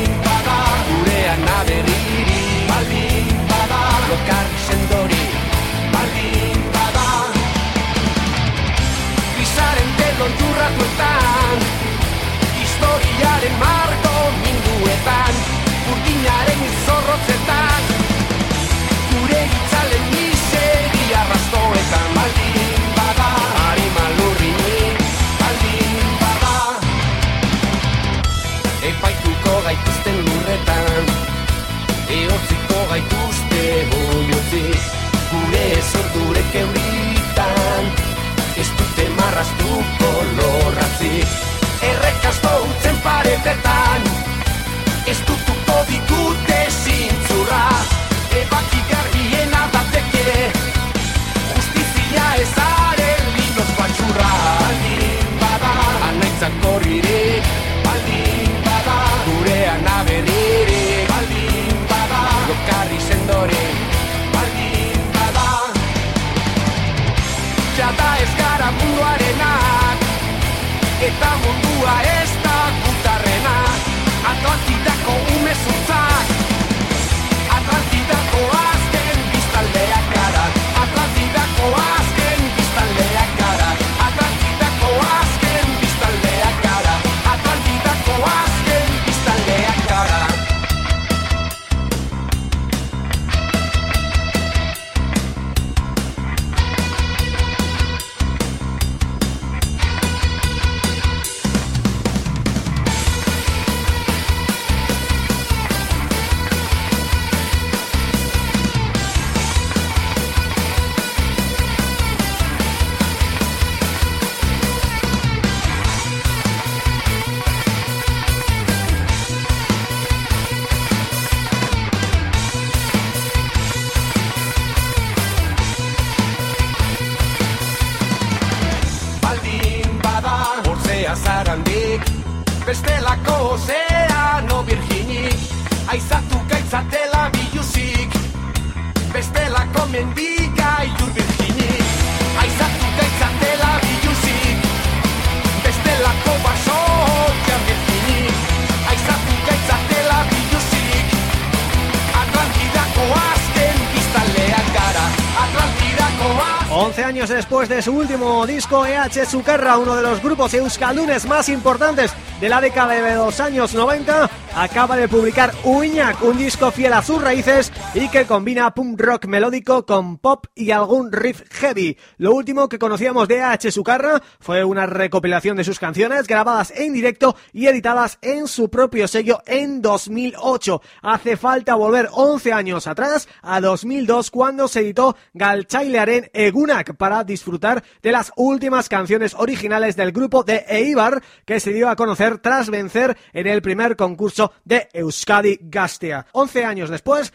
dute marraztuko lorratzik Errekasto utzen paretetan. Ez dutuko ditute zintzurra Ebaki garbiena bateke. Justizia ezaren linos batxurra Baldin bada. Anaitzak EH Sucarra, uno de los grupos euskaldunes más importantes de la década de los años 90, acaba de publicar Uiñac, un disco fiel a sus raíces y que combina punk rock melódico con pop y algún riff heavy. Lo último que conocíamos de EH Sucarra fue una recopilación de sus canciones grabadas en directo y editadas en su propio sello en 2008. Hace falta volver 11 años atrás, a 2002, cuando se editó Galchailearen Egunak para disfrutar de las últimas canciones originales del grupo de Eibar que se dio a conocer tras vencer en el primer concurso de Euskadi Gastea. 11 años después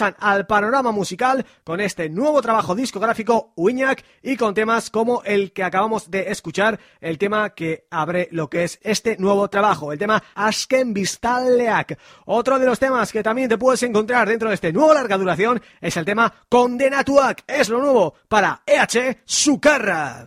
al panorama musical con este nuevo trabajo discográfico Uiñac y con temas como el que acabamos de escuchar, el tema que abre lo que es este nuevo trabajo, el tema Asken Vistalleak. Otro de los temas que también te puedes encontrar dentro de este nuevo larga duración es el tema Condenatuak, es lo nuevo para EH Sucarra.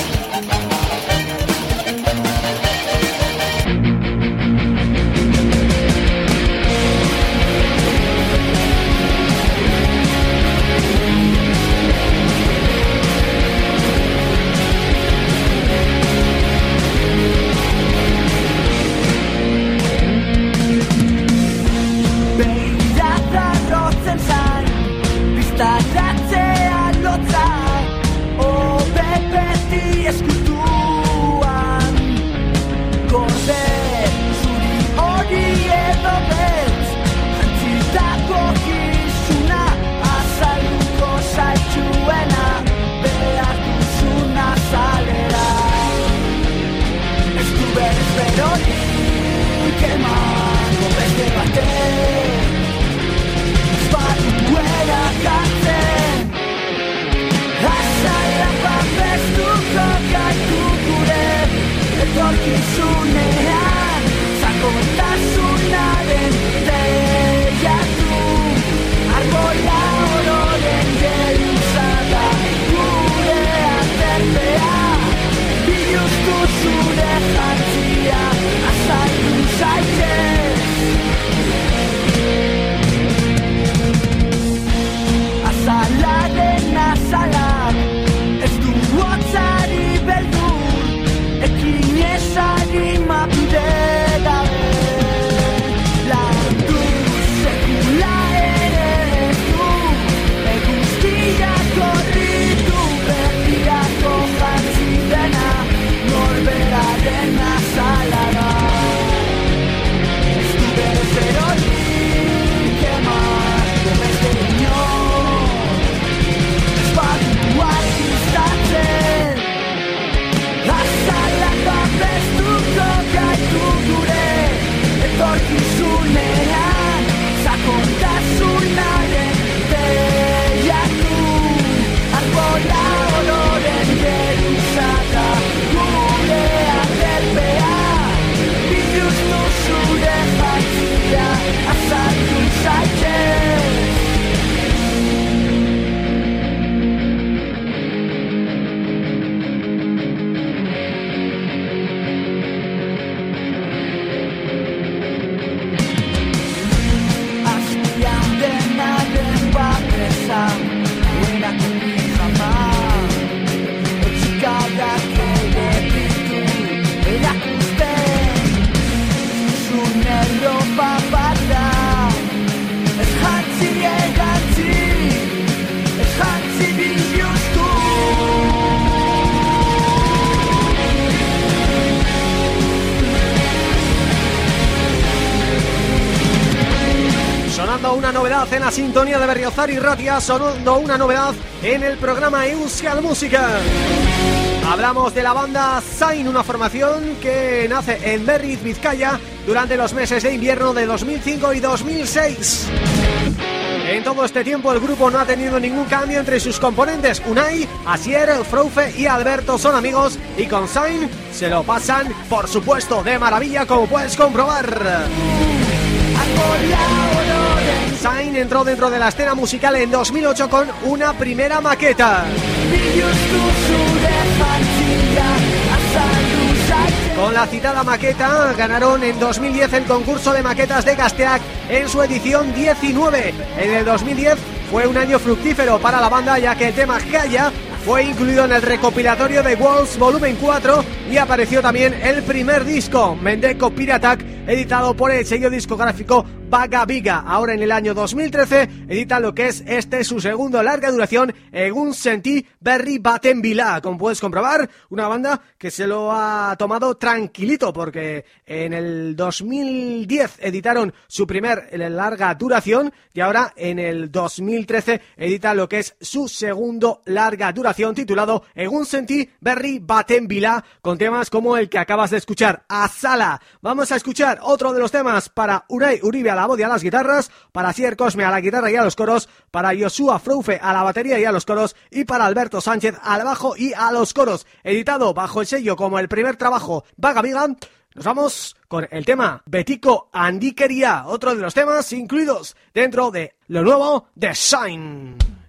Una novedad en la sintonía de Berriozar y Ratia, sonando una novedad en el programa Euskal Música. Hablamos de la banda Sain, una formación que nace en Berriz, Vizcaya, durante los meses de invierno de 2005 y 2006. En todo este tiempo el grupo no ha tenido ningún cambio entre sus componentes. Unai, Asier, Froufe y Alberto son amigos y con Sain se lo pasan, por supuesto, de maravilla como puedes comprobar. Sain entró dentro de la escena musical en 2008 con una primera maqueta. Con la citada maqueta ganaron en 2010 el concurso de maquetas de Gasteac en su edición 19. En el 2010 fue un año fructífero para la banda ya que el tema Gaia fue incluido en el recopilatorio de Walls Volumen 4 y apareció también el primer disco, Mendeco Piratak, editado por el sello discográfico Vaga Viga. Ahora en el año 2013 edita lo que es este su segundo larga duración, Egun Senti Berry Baten Vila. Como puedes comprobar, una banda que se lo ha tomado tranquilito porque en el 2010 editaron su primer larga duración y ahora en el 2013 edita lo que es su segundo larga duración titulado Egun Senti Berry Baten Vila con temas como el que acabas de escuchar, Asala. Vamos a escuchar otro de los temas para Urei Uribe a la la voz y a las guitarras, para Sier Cosme a la guitarra y a los coros, para Joshua Froufe a la batería y a los coros y para Alberto Sánchez al bajo y a los coros. Editado bajo el sello como el primer trabajo Vaga Viga, nos vamos con el tema Betico Andiquería, otro de los temas incluidos dentro de lo nuevo de Shine.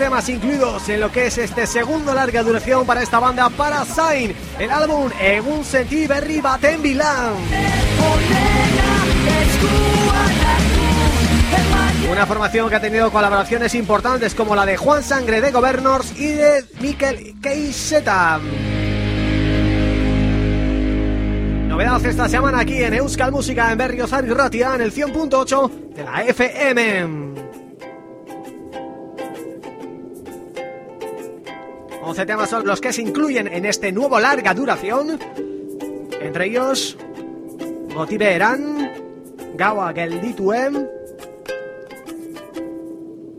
Temas incluidos en lo que es este segundo larga duración para esta banda para Sain, el álbum Egun Senti Berri Baten Bilan. Una formación que ha tenido colaboraciones importantes como la de Juan Sangre de Governors y de Mikel Keiseta. Novedad esta semana aquí en Euskal Música en Berriozar y Ratia en el 100.8 de la FM. 11 temas son los que se incluyen en este nuevo larga duración. Entre ellos, Motive Eran, Gaua Geldituen,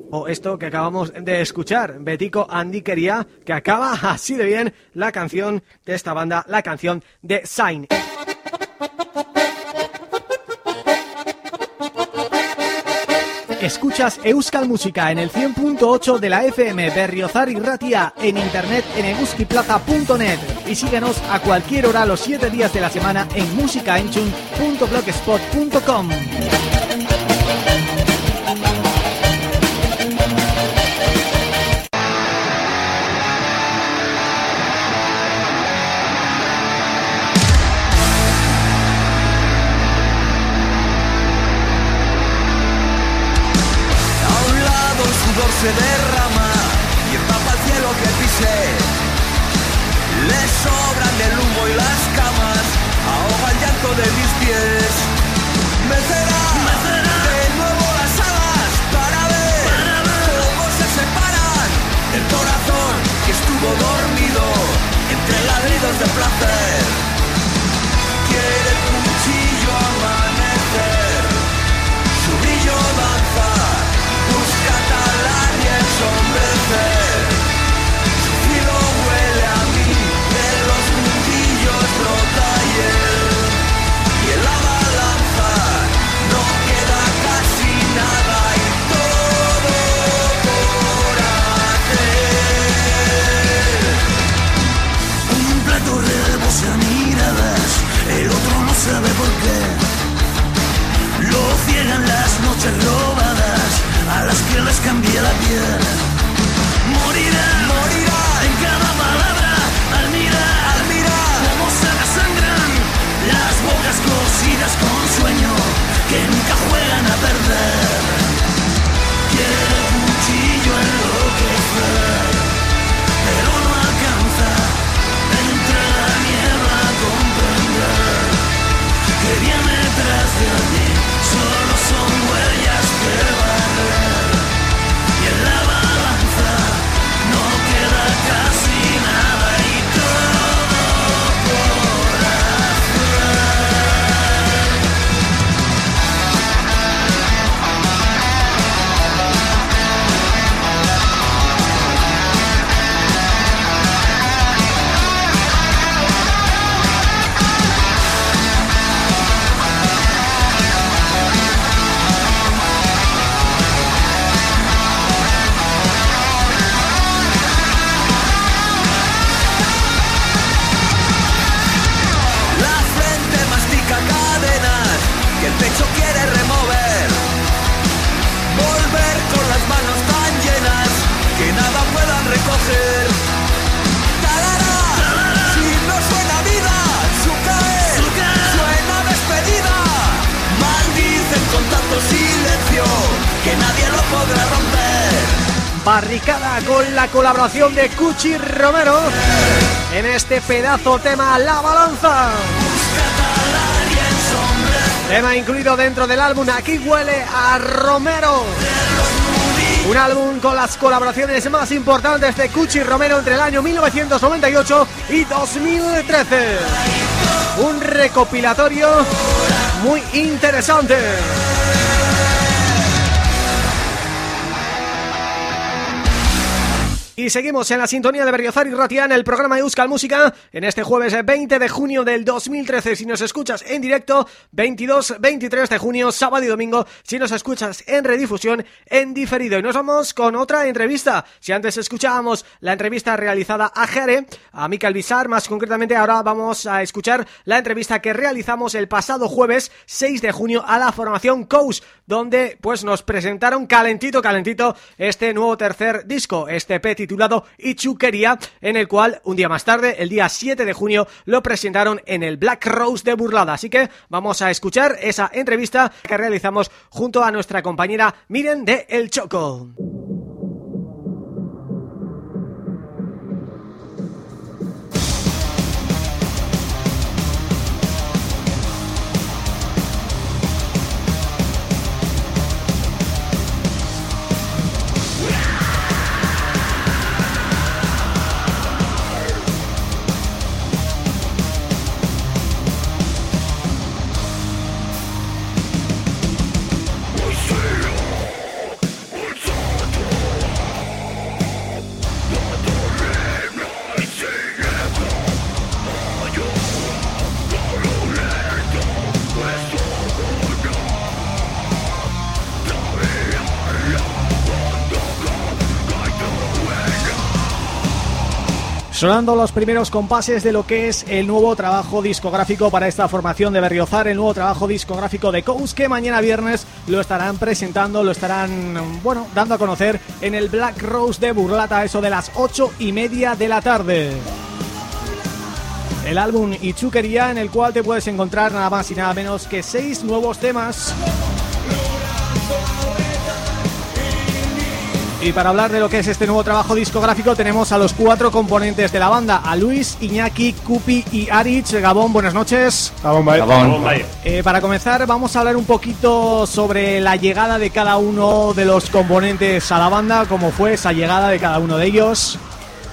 o esto que acabamos de escuchar, Betico Andikeria, que acaba así de bien la canción de esta banda, la canción de Sign. Escuchas Euskal Música en el 100.8 de la FM Berriozar y Ratia en internet en eguskiplaza.net y síguenos a cualquier hora los 7 días de la semana en musicaenchun.blogspot.com. de placer. Cuchi Romero en este pedazo tema La Balanza. Tema incluido dentro del álbum Aquí huele a Romero. Un álbum con las colaboraciones más importantes de Cuchi Romero entre el año 1998 y 2013. Un recopilatorio muy interesante. Y seguimos en la sintonía de Berriozar y Ratia en el programa Euskal Música en este jueves 20 de junio del 2013 si nos escuchas en directo 22, 23 de junio, sábado y domingo. Si nos escuchas en redifusión en diferido. Y nos vamos con otra entrevista. Si antes escuchábamos la entrevista realizada a Jere, a Mikel Bizar más concretamente ahora vamos a escuchar la entrevista que realizamos el pasado jueves 6 de junio a la formación Coast donde pues nos presentaron calentito calentito este nuevo tercer disco, este EP titulado Ichuquería, en el cual un día más tarde, el día 7 de junio, lo presentaron en el Black Rose de Burlada. Así que vamos a escuchar esa entrevista que realizamos junto a nuestra compañera Miren de El Choco. Sonando los primeros compases de lo que es el nuevo trabajo discográfico para esta formación de Berriozar, el nuevo trabajo discográfico de Coast, que mañana viernes lo estarán presentando, lo estarán, bueno, dando a conocer en el Black Rose de Burlata, eso de las ocho y media de la tarde. El álbum Ichuquería, en el cual te puedes encontrar nada más y nada menos que seis nuevos temas. Y para hablar de lo que es este nuevo trabajo discográfico tenemos a los cuatro componentes de la banda, a Luis, Iñaki, Cupi y Arich. Gabón, buenas noches. Gabón, bye. Gabón, bye. Eh, para comenzar vamos a hablar un poquito sobre la llegada de cada uno de los componentes a la banda, cómo fue esa llegada de cada uno de ellos.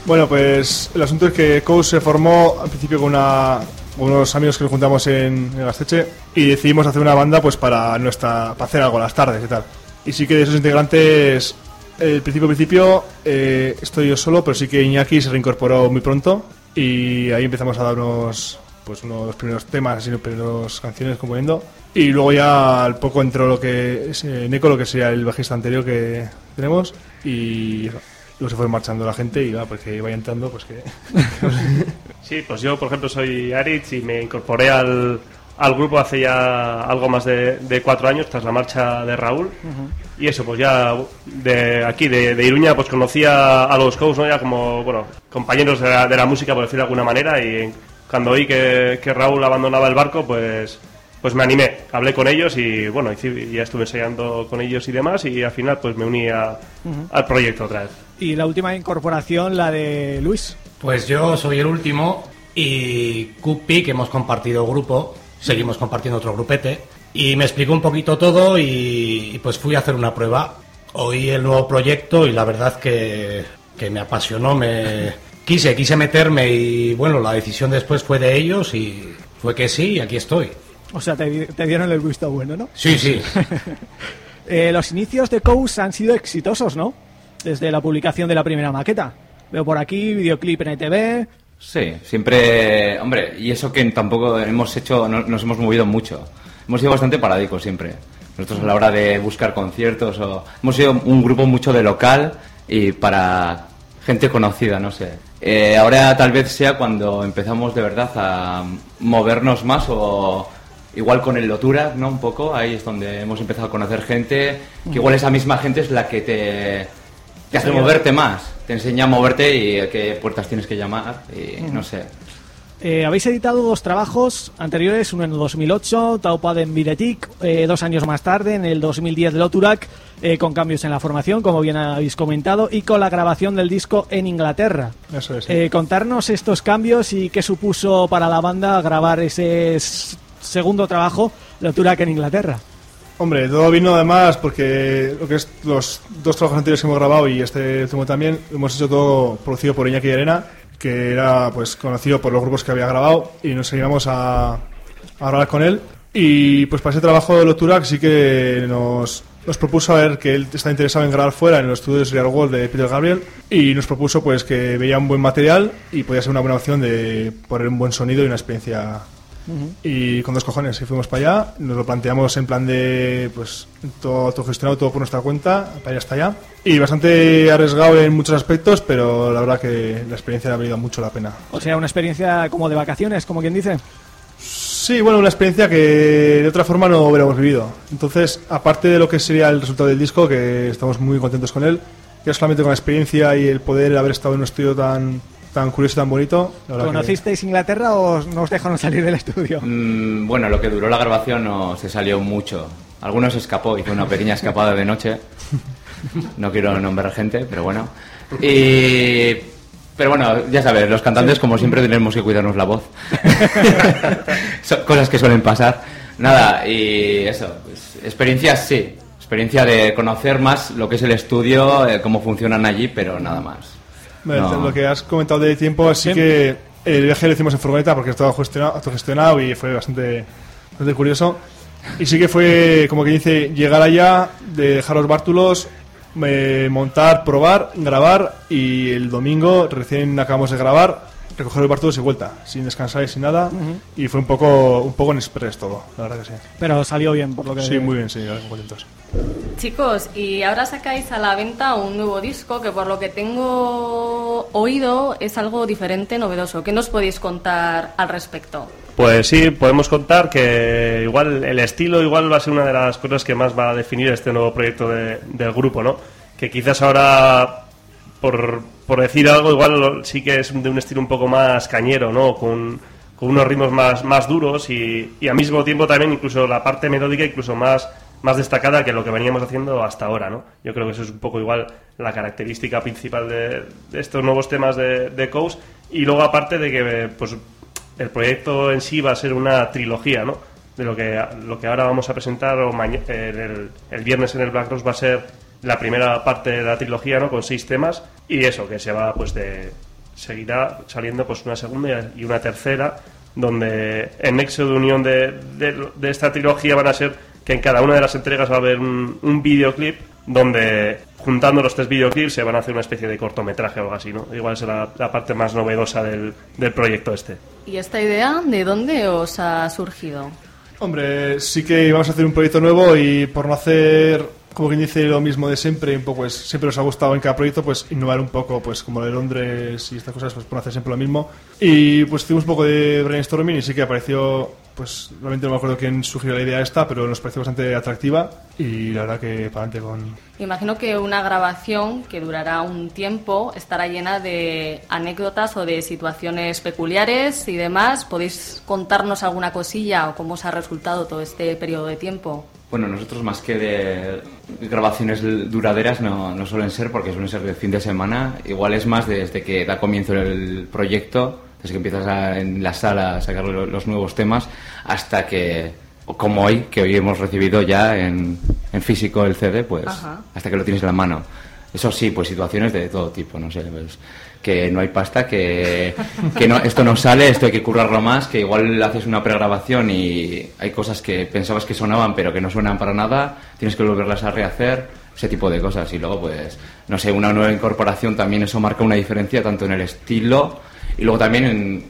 Bueno, pues el asunto es que Coase se formó al principio con una, unos amigos que nos juntamos en, en Gasteche y decidimos hacer una banda pues para nuestra para hacer algo a las tardes y tal. Y sí que de esos integrantes, el principio principio eh, estoy yo solo, pero sí que Iñaki se reincorporó muy pronto y ahí empezamos a darnos pues uno de los primeros temas, así, los primeros canciones componiendo. Y luego ya al poco entró lo que es eh, Neko, lo que sería el bajista anterior que tenemos y luego se fue marchando la gente y va, pues que iba entrando, pues que... <laughs> <laughs> Sí, pues yo, por ejemplo, soy Aritz y me incorporé al, al grupo hace ya algo más de, de cuatro años, tras la marcha de Raúl. Y eso, pues ya de aquí, de, de Iruña, pues conocía a los Cows, ¿no? Ya como, bueno, compañeros de la, de la música, por decirlo de alguna manera. Y cuando oí que, que Raúl abandonaba el barco, pues pues me animé, hablé con ellos y bueno, ya estuve ensayando con ellos y demás y al final pues me uní a- al proyecto otra vez. Y la última incorporación, la de Luis. Pues yo soy el último y Cupi, que hemos compartido grupo, seguimos compartiendo otro grupete, y me explicó un poquito todo y, y pues fui a hacer una prueba. Oí el nuevo proyecto y la verdad que, que me apasionó, me <laughs> quise, quise meterme y bueno, la decisión después fue de ellos y fue que sí y aquí estoy. O sea, te dieron el visto bueno, ¿no? Sí, sí. <laughs> Eh, los inicios de Coast han sido exitosos, ¿no? Desde la publicación de la primera maqueta. Veo por aquí videoclip en ETV. Sí, siempre, hombre, y eso que tampoco hemos hecho, no- nos hemos movido mucho. Hemos sido bastante paradicos siempre. Nosotros a la hora de buscar conciertos o hemos sido un grupo mucho de local y para gente conocida, no sé. Eh, ahora tal vez sea cuando empezamos de verdad a movernos más o igual con el Lotura, ¿no? Un poco, ahí es donde hemos empezado a conocer gente, que igual esa misma gente es la que te, te hace moverte más, te enseña a moverte y a qué puertas tienes que llamar y Ujú. no sé. Eh, habéis editado dos trabajos anteriores, uno en el 2008, Taupaden Biretik, eh, dos años más tarde, en el 2010 Loturak, eh, con cambios en la formación, como bien habéis comentado, y con la grabación del disco en Inglaterra. Eso es. sí. Eh, contarnos estos cambios y qué supuso para la banda grabar ese segundo trabajo, Loturak en Inglaterra. Hombre, todo vino además porque lo que es los dos trabajos anteriores que hemos grabado y este último también, hemos hecho todo producido por Iñaki Arena, que era pues conocido por los grupos que había grabado y nos animamos a, a grabar con él. Y pues para ese trabajo de Loturak sí que nos, nos propuso a ver que él está interesado en grabar fuera en los estudios Real World de Peter Gabriel y nos propuso pues que veía un buen material y podía ser una buena opción de poner un buen sonido y una experiencia y con dos cojones, y fuimos para allá, nos lo planteamos en plan de, pues, todo autogestionado, todo por nuestra cuenta, para ir hasta allá. Y bastante arriesgado en muchos aspectos, pero la verdad que la experiencia ha valido mucho la pena. O sea, una experiencia como de vacaciones, como quien dice. Sí, bueno, una experiencia que de otra forma no hubiéramos vivido. Entonces, aparte de lo que sería el resultado del disco, que estamos muy contentos con él, ya solamente con la experiencia y el poder haber estado en un estudio tan, tan curioso y tan bonito. que- ¿Conocisteis Inglaterra o no os dejaron salir del estudio? Mm, bueno, lo que duró la grabación no se salió mucho. Algunos escapó, hizo una pequeña escapada de noche. No quiero nombrar gente, pero bueno. Y... Pero bueno, ya sabes, los cantantes como siempre tenemos que cuidarnos la voz. <laughs> Son cosas que suelen pasar. Nada, y eso, pues, experiencias sí. Experiencia de conocer más lo que es el estudio, eh, cómo funcionan allí, pero nada más. No. Lo que has comentado de tiempo, así que el viaje lo hicimos en furgoneta porque estaba gestionado, autogestionado y fue bastante, bastante curioso. Y sí que fue, como que dice, llegar allá, de dejar los bártulos, eh, montar, probar, grabar y el domingo recién acabamos de grabar, recoger los bártulos y vuelta, sin descansar y sin nada. Y fue un poco, un poco en express todo, la verdad que sí. Pero salió bien, por lo que... Sí, muy bien, sí, contentos. Chicos, y ahora sacáis a la venta un nuevo disco que por lo que tengo oído es algo diferente, novedoso. ¿Qué nos podéis contar al respecto? Pues sí, podemos contar que igual el estilo igual va a ser una de las cosas que más va a definir este nuevo proyecto de- del grupo, ¿no? Que quizás ahora, por, por decir algo, igual sí que es de un estilo un poco más cañero, ¿no? Con, con unos ritmos más, más duros y, y al mismo tiempo también incluso la parte melódica incluso más, más destacada que lo que veníamos haciendo hasta ahora, ¿no? Yo creo que eso es un poco igual la característica principal de, estos nuevos temas de, Coast y luego aparte de que pues el proyecto en sí va a ser una trilogía, ¿no? De lo que, lo que ahora vamos a presentar el, el viernes en el Black Rose va a ser la primera parte de la trilogía, ¿no? Con seis temas y eso, que se va pues de... Seguirá saliendo pues una segunda y una tercera donde el nexo de unión de, de- de esta trilogía van a ser que en cada una de las entregas va a haber un, un videoclip donde juntando los tres videoclips se van a hacer una especie de cortometraje o algo así, ¿no? Igual es la, la parte más novedosa del, del proyecto este. ¿Y esta idea de dónde os ha surgido? Hombre, sí que vamos a hacer un proyecto nuevo y por no hacer, como quien dice, lo mismo de siempre, un poco, pues siempre nos ha gustado en cada proyecto, pues innovar un poco, pues como de Londres y estas cosas, pues por hacer siempre lo mismo. Y pues hicimos un poco de brainstorming y sí que apareció, pues realmente no me acuerdo quién sugirió la idea esta, pero nos pareció bastante atractiva y la verdad que para adelante con... Imagino que una grabación que durará un tiempo estará llena de anécdotas o de situaciones peculiares y demás. ¿Podéis contarnos alguna cosilla o cómo os ha resultado todo este periodo de tiempo? Bueno, nosotros más que de grabaciones duraderas no, no suelen ser porque suelen ser de fin de semana. Igual es más desde que da comienzo el proyecto, desde que empiezas a- en la sala a sacar lo- los nuevos temas, hasta que, o como hoy, que hoy hemos recibido ya en, en físico el CD, pues Ajá. hasta que lo tienes en la mano. Eso sí, pues situaciones de todo tipo, no sé, pues, que no hay pasta, que, que esto no sale, esto hay que currarlo más, que igual haces una pregrabación y hay cosas que pensabas que sonaban pero que no suenan para nada, tienes que volverlas a rehacer, ese tipo de cosas. Y luego, pues, no sé, una nueva incorporación también eso marca una diferencia tanto en el estilo y luego también en,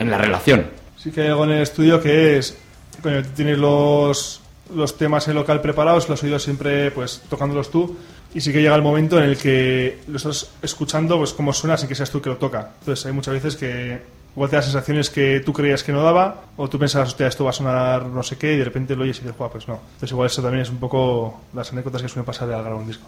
en la relación. Sí que hay algo en el estudio que es, coño, tienes los, los temas en local preparados, los oídos siempre pues tocándolos tú, y sí que llega el momento en el que lo estás escuchando, pues cómo suena sin que seas tú que lo toca. Entonces hay muchas veces que igual te da sensaciones que tú creías que no daba, o tú pensabas, hostia, esto va a sonar no sé qué, y de repente lo oyes y dices, "Buah, pues no. Entonces igual eso también es un poco las anécdotas que suelen pasar al grabar un disco.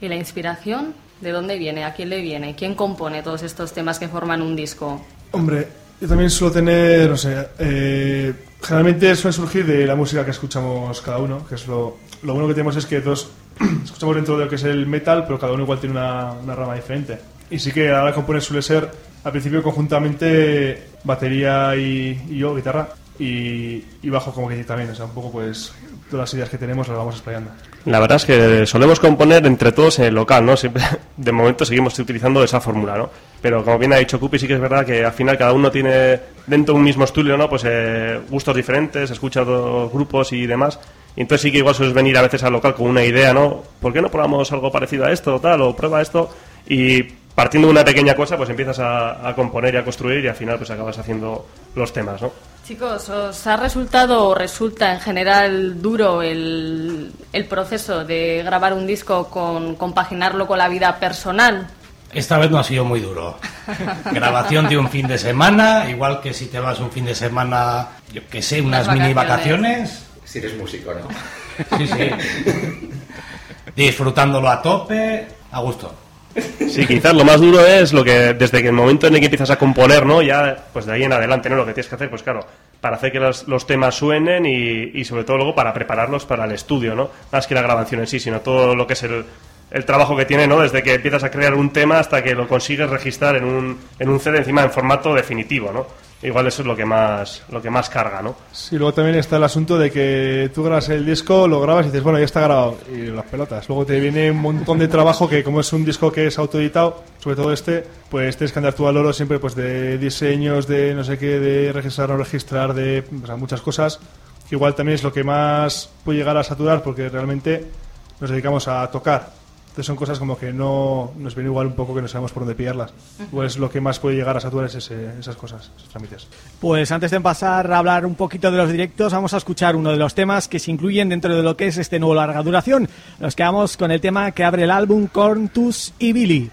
¿Y la inspiración? ¿De dónde viene? ¿A quién le viene? ¿Quién compone todos estos temas que forman un disco? Hombre, yo también suelo tener, no sé, eh, generalmente suele surgir de la música que escuchamos cada uno, que es lo, lo bueno que tenemos es que todos <clears throat> escuchamos dentro de lo que es el metal, pero cada uno igual tiene una, rama diferente. Y sí que a la hora de componer suele ser, al principio conjuntamente, batería y, yo, guitarra, y, y bajo como que también, o sea, un poco pues todas las ideas que tenemos las vamos explayando. La verdad es que solemos componer entre todos en el local, ¿no? Siempre, <laughs> de momento seguimos utilizando esa fórmula, ¿no? Pero como bien ha dicho Cupi, sí que es verdad que al final cada uno tiene dentro de un mismo estudio, ¿no? Pues eh, gustos diferentes, escucha otros grupos y demás. Y entonces sí que igual sueles venir a veces al local con una idea, ¿no? ¿Por qué no probamos algo parecido a esto, tal, o prueba esto? Y partiendo de una pequeña cosa, pues empiezas a, a componer y a construir y al final pues acabas haciendo los temas, ¿no? Chicos, ¿os ha resultado o resulta en general duro el, el proceso de grabar un disco con compaginarlo con la vida personal? Esta vez no ha sido muy duro. <laughs> Grabación de un fin de semana, igual que si te vas un fin de semana, yo que sé, unas Unas mini vacaciones. vacaciones. Si eres músico, ¿no? <laughs> Sí, sí. Disfrutándolo a tope, a gusto. Sí, quizás lo más duro es lo que desde que el momento en el que empiezas a componer, ¿no? Ya, pues de ahí en adelante, ¿no? Lo que tienes que hacer, pues claro, para hacer que los, los temas suenen y, y sobre todo luego para prepararlos para el estudio, ¿no? Más que la grabación en sí, sino todo lo que es el, el trabajo que tiene, ¿no? Desde que empiezas a crear un tema hasta que lo consigues registrar en un, en un CD encima en formato definitivo, ¿no? Igual eso es lo que más, lo que más carga, ¿no? Sí, luego también está el asunto de que tú grabas el disco, lo grabas y dices, bueno, ya está grabado. Y las pelotas. Luego te viene un montón de trabajo que, como es un disco que es autoeditado, sobre todo este, pues tienes que andar tú al oro siempre pues de diseños, de no sé qué, de registrar o registrar, de o sea, muchas cosas. Que igual también es lo que más puede llegar a saturar porque realmente nos dedicamos a tocar Entonces son cosas como que no nos viene igual un poco que no sabemos por dónde pillarlas. Pues lo que más puede llegar a saturar es ese- esas cosas, esos trámites. Pues antes de pasar a hablar un poquito de los directos, vamos a escuchar uno de los temas que se incluyen dentro de lo que es este nuevo larga duración. Nos quedamos con el tema que abre el álbum Corntus y Billy.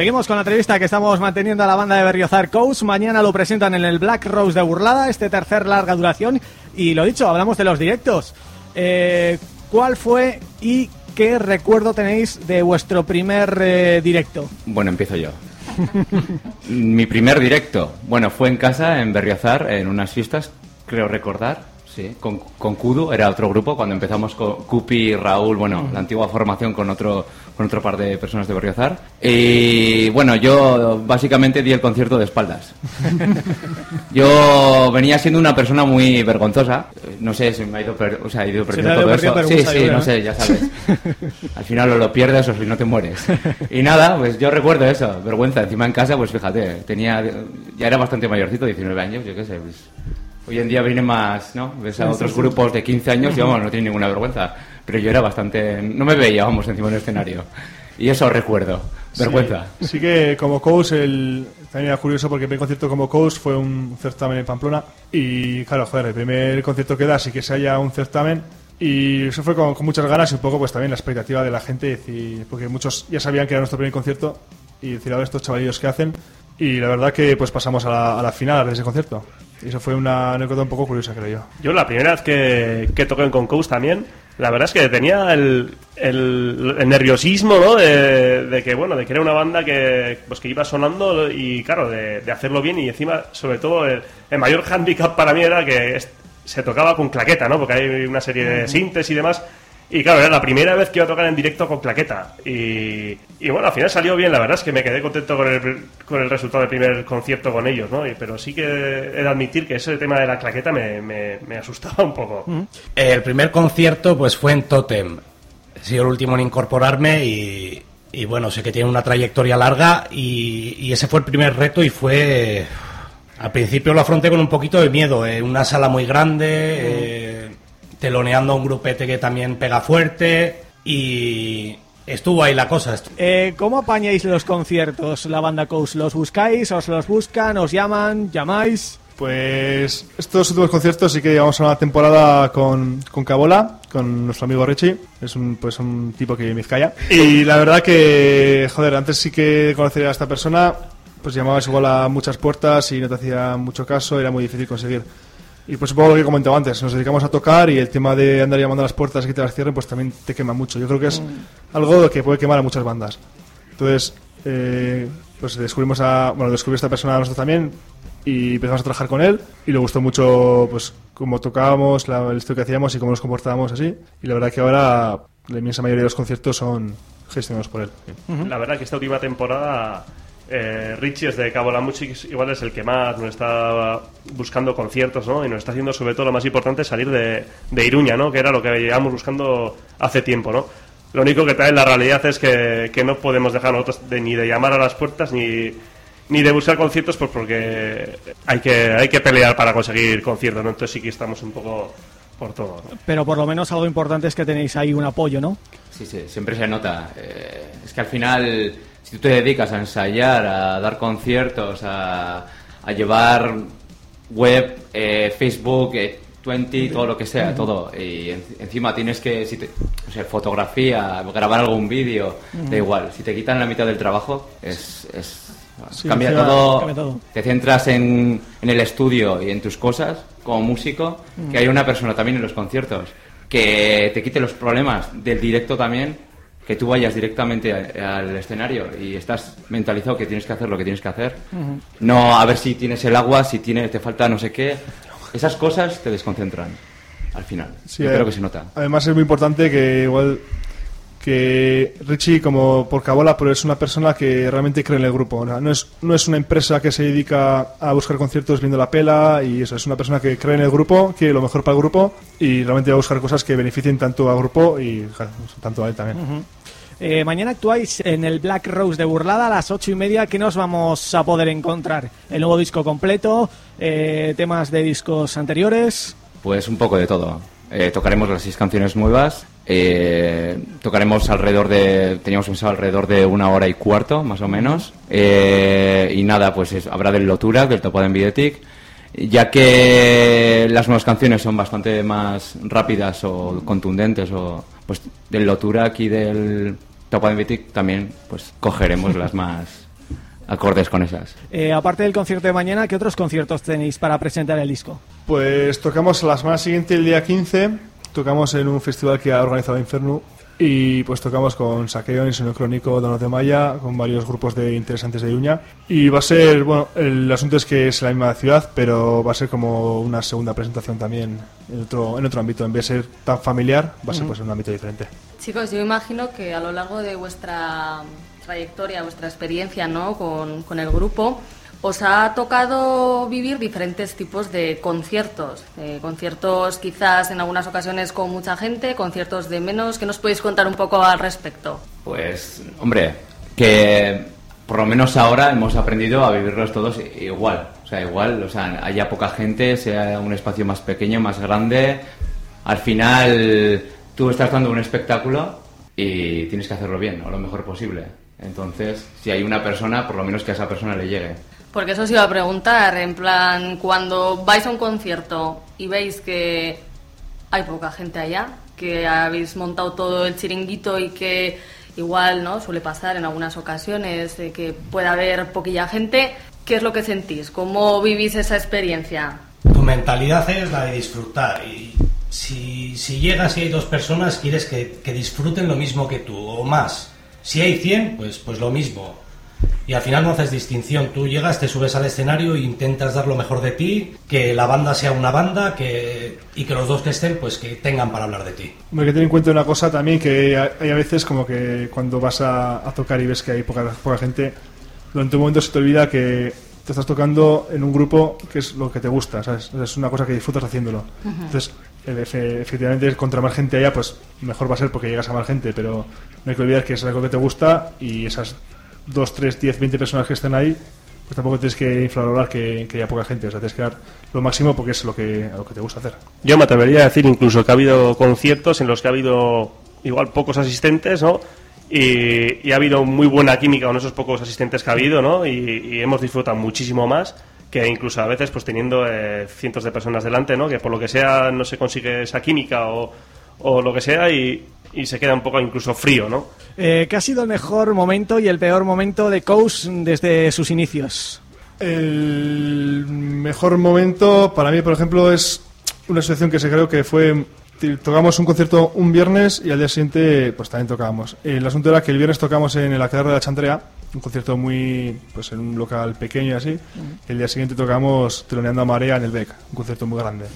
Seguimos con la entrevista que estamos manteniendo a la banda de Berriozar Coast. Mañana lo presentan en el Black Rose de Burlada, este tercer larga duración. Y lo dicho, hablamos de los directos. Eh, ¿Cuál fue y qué recuerdo tenéis de vuestro primer eh, directo? Bueno, empiezo yo. Mi primer directo, bueno, fue en casa, en Berriozar, en unas fiestas, creo recordar, sí, con, con Kudu, era otro grupo, cuando empezamos con Cupi, Raúl, bueno, la antigua formación con otro, con otro par de personas de Berriozar. Y bueno, yo básicamente di el concierto de espaldas. <laughs> Yo venía siendo una persona muy vergonzosa, no sé, se me ha ido, per- o sea, he ido perdiendo todo eso. Sí, sí, no ¿eh? sé, ya sabes. <laughs> Al final o lo pierdes o si no te mueres. Y nada, pues yo recuerdo eso, vergüenza. Encima en casa, pues fíjate, tenía, ya era bastante mayorcito, 19 años, yo qué sé. pues, hoy en día viene más, ¿no? Ves a Sí, sí, otros sí. grupos de 15 años y vamos, no tienen ninguna vergüenza. Pero yo era bastante, no me veía, vamos, encima del escenario. Y eso recuerdo. Vergüenza. Sí, sí que como coach, el, también era curioso porque el primer concierto como coach fue un certamen en Pamplona. Y claro, joder, el primer concierto que da sí que se haya un certamen. Y eso fue con, con muchas ganas y un poco pues también la expectativa de la gente. decir- porque muchos ya sabían que era nuestro primer concierto. Y decir, a ver estos chavalillos que hacen. Y la verdad que pues pasamos a la, a la final de ese concierto. Y eso fue una anécdota un poco curiosa, creo yo. Yo la primera vez que, que toqué en Concous también, la verdad es que tenía el, el- el nerviosismo, ¿no? De, de que, bueno, de que era una banda que, pues, que iba sonando y, claro, de, de hacerlo bien y encima, sobre todo, el, el mayor handicap para mí era que se tocaba con claqueta, ¿no? Porque hay una serie de sintes y demás. Y claro, era la primera vez que iba a tocar en directo con claqueta. Y, y bueno, al final salió bien, la verdad es que me quedé contento con el, con el resultado del primer concierto con ellos, ¿no? Y- pero sí que he de admitir que ese tema de la claqueta me, me, me asustaba un poco. El primer concierto pues fue en Totem. He sido el último en incorporarme y, y, bueno, sé que tiene una trayectoria larga y, y ese fue el primer reto y fue... Al principio lo afronté con un poquito de miedo, eh, una sala muy grande, eh, teloneando a un grupete que también pega fuerte y estuvo ahí la cosa. Eh, ¿Cómo apañáis los conciertos, la banda Coast? ¿Los buscáis, os los buscan, os llaman, llamáis? Pues estos últimos conciertos sí que llevamos una temporada con, con Cabola, con nuestro amigo Richie. Es un, pues un tipo que vive en Vizcaya. Y la verdad que, joder, antes sí que conocería a esta persona, pues llamabas igual a muchas puertas y no te hacía mucho caso, era muy difícil conseguir. Y pues poco lo que comentaba antes, nos dedicamos a tocar y el tema de andar llamando a las puertas y que te las cierren, pues también te quema mucho. Yo creo que es algo que puede quemar a muchas bandas. Entonces, eh, pues descubrimos a, bueno, descubrí a esta persona a nosotros también y empezamos a trabajar con él y le gustó mucho pues cómo tocábamos, la, el estilo que hacíamos y cómo nos comportábamos así. Y la verdad que ahora la inmensa mayoría de los conciertos son gestionados por él. La verdad que esta última temporada eh, Richie es de Cabo La Music, igual es el que más nos está buscando conciertos, ¿no? Y nos está haciendo sobre todo lo más importante salir de, de Iruña, ¿no? Que era lo que llevamos buscando hace tiempo, ¿no? Lo único que trae la realidad es que, que no podemos dejar nosotros de, ni de llamar a las puertas ni, ni de buscar conciertos, pues porque hay que, hay que pelear para conseguir conciertos, ¿no? Entonces sí que estamos un poco por todo, ¿no? Pero por lo menos algo importante es que tenéis ahí un apoyo, ¿no? Sí, sí, siempre se nota. Eh, es que al final, si tú te dedicas a ensayar, a dar conciertos, a, a llevar web, eh, Facebook, eh, 20, todo lo que sea, todo. Y en- encima tienes que, si te, o sea, fotografía, grabar algún vídeo, da igual. Si te quitan la mitad del trabajo, es, es- Sí, cambia, todo, cambia todo. Te centras en, en el estudio y en tus cosas como músico, que hay una persona también en los conciertos que te quite los problemas del directo también, que tú vayas directamente a- al escenario y estás mentalizado que tienes que hacer lo que tienes que hacer. No a ver si tienes el agua, si tiene, te falta no sé qué. Esas cosas te desconcentran al final. Sí, Yo eh, creo que se nota. Además es muy importante que igual que Richie como por Cabola pero es una persona que realmente cree en el grupo no, No es no es una empresa que se dedica a buscar conciertos viendo la pela y eso es una persona que cree en el grupo quiere lo mejor para el grupo y realmente va a buscar cosas que beneficien tanto al grupo y ja, tanto a él también Ujú. Eh, mañana actuáis en el Black Rose de Burlada a las ocho y media. ¿Qué nos vamos a poder encontrar? El nuevo disco completo, eh, temas de discos anteriores. Pues un poco de todo. Eh, tocaremos las seis canciones nuevas. Eh, tocaremos alrededor de. Teníamos pensado alrededor de una hora y cuarto, más o menos. Eh, y nada, pues es- habrá del Lotura, del Topado en Videtic. Ya que las nuevas canciones son bastante más rápidas o contundentes, o pues del Lotura aquí del Topado en Videtic también, pues cogeremos las <laughs> más acordes con esas. Eh, aparte del concierto de mañana, ¿qué otros conciertos tenéis para presentar el disco? Pues tocamos la semana siguiente, el día 15, tocamos en un festival que ha organizado Inferno y pues tocamos con Saqueo, Insomnio Crónico, Donos de Maya, con varios grupos de interesantes de Iruña. Y va a ser, bueno, el asunto es que es la misma ciudad, pero va a ser como una segunda presentación también en otro, en otro ámbito. En vez de ser tan familiar, va a ser pues en un ámbito diferente. Chicos, yo imagino que a lo largo de vuestra trayectoria, vuestra experiencia ¿no? con, con el grupo, os ha tocado vivir diferentes tipos de conciertos. Eh, conciertos quizás en algunas ocasiones con mucha gente, conciertos de menos. ¿Qué nos podéis contar un poco al respecto? Pues, hombre, que por lo menos ahora hemos aprendido a vivirlos todos igual. O sea, igual, o sea, haya poca gente, sea un espacio más pequeño, más grande. Al final, tú estás dando un espectáculo y tienes que hacerlo bien, o lo mejor posible. Entonces, si hay una persona, por lo menos que a esa persona le llegue. Porque eso os iba a preguntar, en plan, cuando vais a un concierto y veis que hay poca gente allá, que habéis montado todo el chiringuito y que igual no suele pasar en algunas ocasiones de que puede haber poquilla gente, ¿qué es lo que sentís? ¿Cómo vivís esa experiencia? Tu mentalidad es la de disfrutar y si, si llegas y hay dos personas, quieres que, que disfruten lo mismo que tú o más. Si hay 100, pues, pues lo mismo. Y al final no haces distinción. Tú llegas, te subes al escenario e intentas dar lo mejor de ti, que la banda sea una banda que, y que los dos que estén, pues que tengan para hablar de ti. Hay que tener en cuenta una cosa también, que hay a veces como que cuando vas a, a tocar y ves que hay poca, poca gente, durante un momento se te olvida que te estás tocando en un grupo que es lo que te gusta, ¿sabes? Es una cosa que disfrutas haciéndolo. Entonces, efectivamente, contra más gente haya, pues mejor va a ser porque llegas a más gente, pero no hay que olvidar que es algo que te gusta y esas 2, 3, 10, 20 personas que estén ahí, pues tampoco tienes que infravalorar que, que haya poca gente, o sea, tienes que dar lo máximo porque es lo que, lo que te gusta hacer. Yo me atrevería a decir incluso que ha habido conciertos en los que ha habido igual pocos asistentes, ¿no? Y, ha habido muy buena química con esos pocos asistentes que ha habido, ¿no? Y, y hemos disfrutado muchísimo más que incluso a veces pues teniendo eh, cientos de personas delante, ¿no? Que por lo que sea no se consigue esa química o, o lo que sea y, y se queda un poco incluso frío, ¿no? Eh, ¿Qué ha sido el mejor momento y el peor momento de Coast desde sus inicios? El mejor momento para mí, por ejemplo, es una situación que se creo que fue tocamos un concierto un viernes y al día siguiente pues también tocábamos. El asunto era que el viernes tocamos en el Aquelarre de la Chantrea, un concierto muy pues en un local pequeño y así. Y el día siguiente tocamos Teloneando a Marea en el Bec, un concierto muy grande.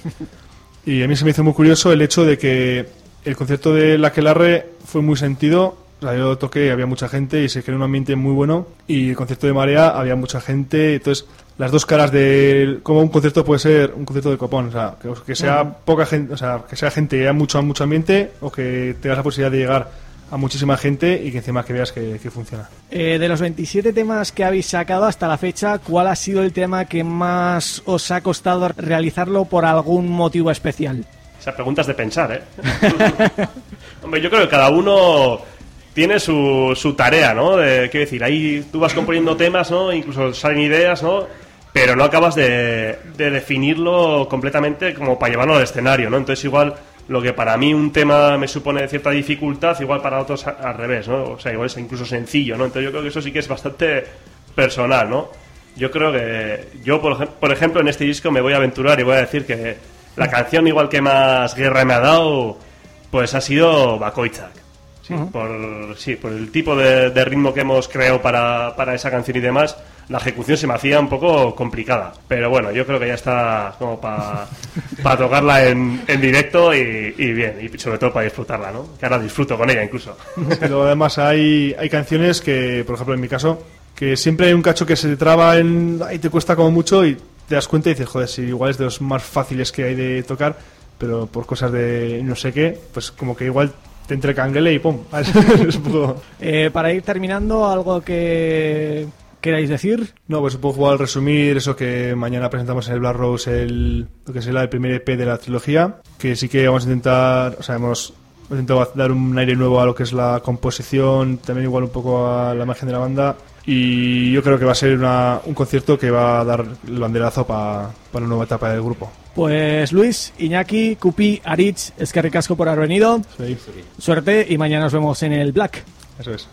Y a mí se me hizo muy curioso el hecho de que el concierto de la Aquelarre fue muy sentido. O sea, yo toqué, había mucha gente y se creó un ambiente muy bueno. Y el concierto de Marea había mucha gente. Entonces, las dos caras de cómo un concierto puede ser un concierto de copón. O sea, que, que sea Ujú. poca gente, o sea, que sea gente que haya mucho, mucho ambiente o que tengas la posibilidad de llegar a muchísima gente y que encima que veas que, que funciona. Eh, de los 27 temas que habéis sacado hasta la fecha, ¿cuál ha sido el tema que más os ha costado realizarlo por algún motivo especial? O sea, preguntas de pensar, ¿eh? <laughs> Hombre, yo creo que cada uno tiene su, su tarea, ¿no? De, quiero decir, ahí tú vas componiendo temas, ¿no? Incluso salen ideas, ¿no? Pero no acabas de, de definirlo completamente como para llevarlo al escenario, ¿no? Entonces igual lo que para mí un tema me supone cierta dificultad, igual para otros al revés, ¿no? O sea, igual es incluso sencillo, ¿no? Entonces yo creo que eso sí que es bastante personal, ¿no? Yo creo que yo, por, por ejemplo, en este disco me voy a aventurar y voy a decir que la canción igual que más guerra me ha dado, pues ha sido Bakoitzak. Sí, por, sí, por el tipo de, de ritmo que hemos creado para, para esa canción y demás, la ejecución se me hacía un poco complicada. Pero bueno, yo creo que ya está como para <laughs> tocarla en, en directo y, y bien, y sobre todo para disfrutarla, ¿no? Que ahora disfruto con ella incluso. <laughs> Pero además hay, hay canciones que, por ejemplo, en mi caso, que siempre hay un cacho que se traba en, y te cuesta como mucho y te das cuenta y dices, joder, si igual es de los más fáciles que hay de tocar, pero por cosas de no sé qué, pues como que igual te entre canguele y pum. <laughs> Eh, para ir terminando, algo que queráis decir. No, pues un poco igual resumir eso que mañana presentamos en el Black Rose el, lo que será el primer EP de la trilogía, que sí que vamos a intentar, o sea, hemos intentado dar un aire nuevo a lo que es la composición, también igual un poco a la imagen de la banda, y yo creo que va a ser una- un concierto que va a dar el banderazo pa- para una nueva etapa del grupo. Pues Luis, Iñaki, Cupi, Aritz, es que ricasco por haber venido. Suerte y mañana nos vemos en el Black. Eso es.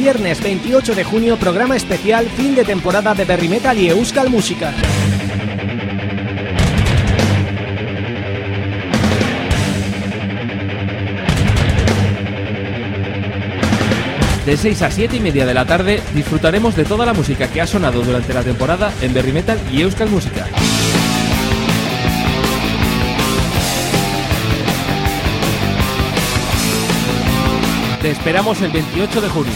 Viernes 28 de junio programa especial fin de temporada de Berry Metal y Euskal Música. De 6 a 7 y media de la tarde disfrutaremos de toda la música que ha sonado durante la temporada en Berry Metal y Euskal Música. Esperamos el 28 de junio.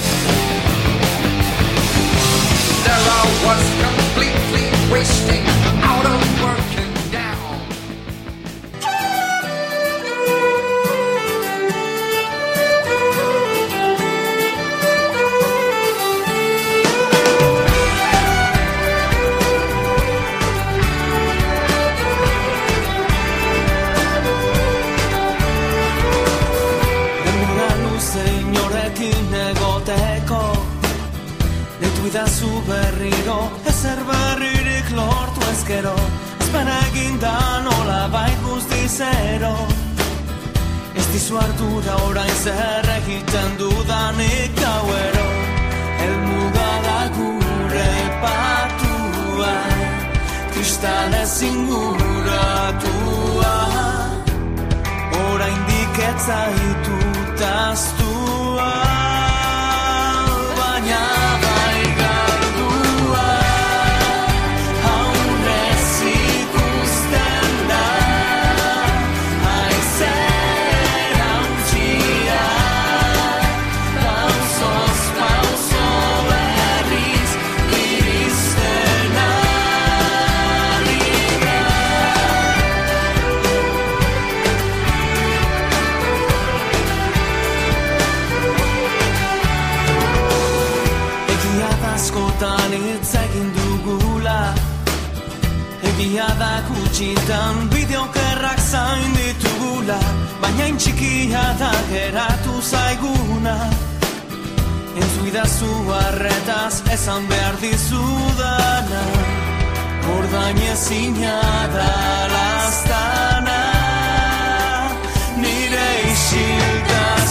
Ardura orain zer egiten dudanik gauero. Elmuga da gure patua Kristalez inguratua Oraindik ez Baina intxikia da geratu zaiguna. Entzu idazu arretaz esan behar dizudana. Ordain ezina da lastana Nire isiltasuna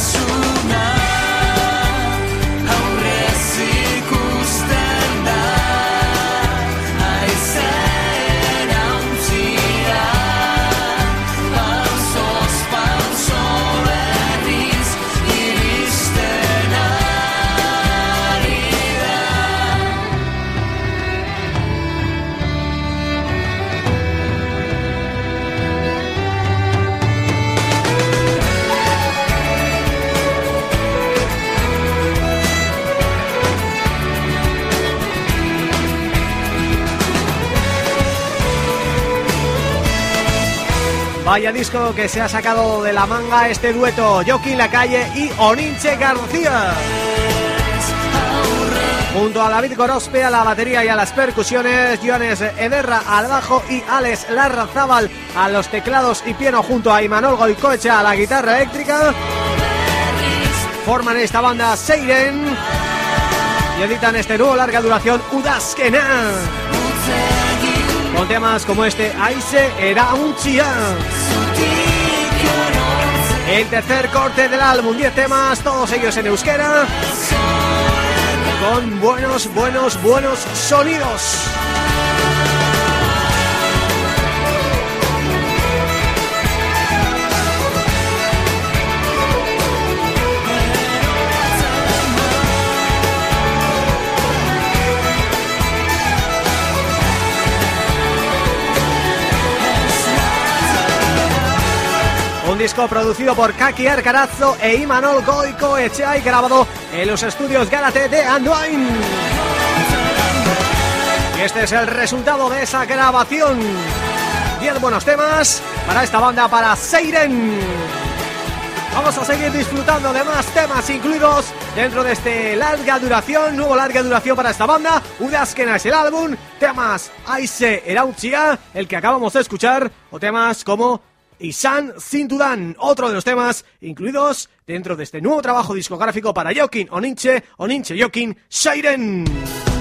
que se ha sacado de la manga este dueto Joaquín Lacalle y Oninche García. Junto a David Gorospe a la batería y a las percusiones Joanes Ederra al bajo y Alex Larrazábal a los teclados y piano. Junto a Imanol Goicoechea a la guitarra eléctrica. Forman esta banda Seiren y editan este nuevo larga duración Udazkena con temas como este Aise era un El tercer corte del álbum, 10 temas, todos ellos en euskera. Con buenos, buenos, buenos sonidos Un disco producido por Kaki Arcarazzo e Imanol Goico Echea grabado en los estudios Gárate de Anduin. Y este es el resultado de esa grabación. 10 buenos temas para esta banda, para Seiren. Vamos a seguir disfrutando de más temas incluidos dentro de este larga duración, nuevo larga duración para esta banda. Udazkena es el álbum, temas Aise Erautzia, el que acabamos de escuchar, o temas como Isan Sintudan, otro de los temas incluidos dentro de este nuevo trabajo discográfico para Jokin Oninche, Oninche Jokin Shairen.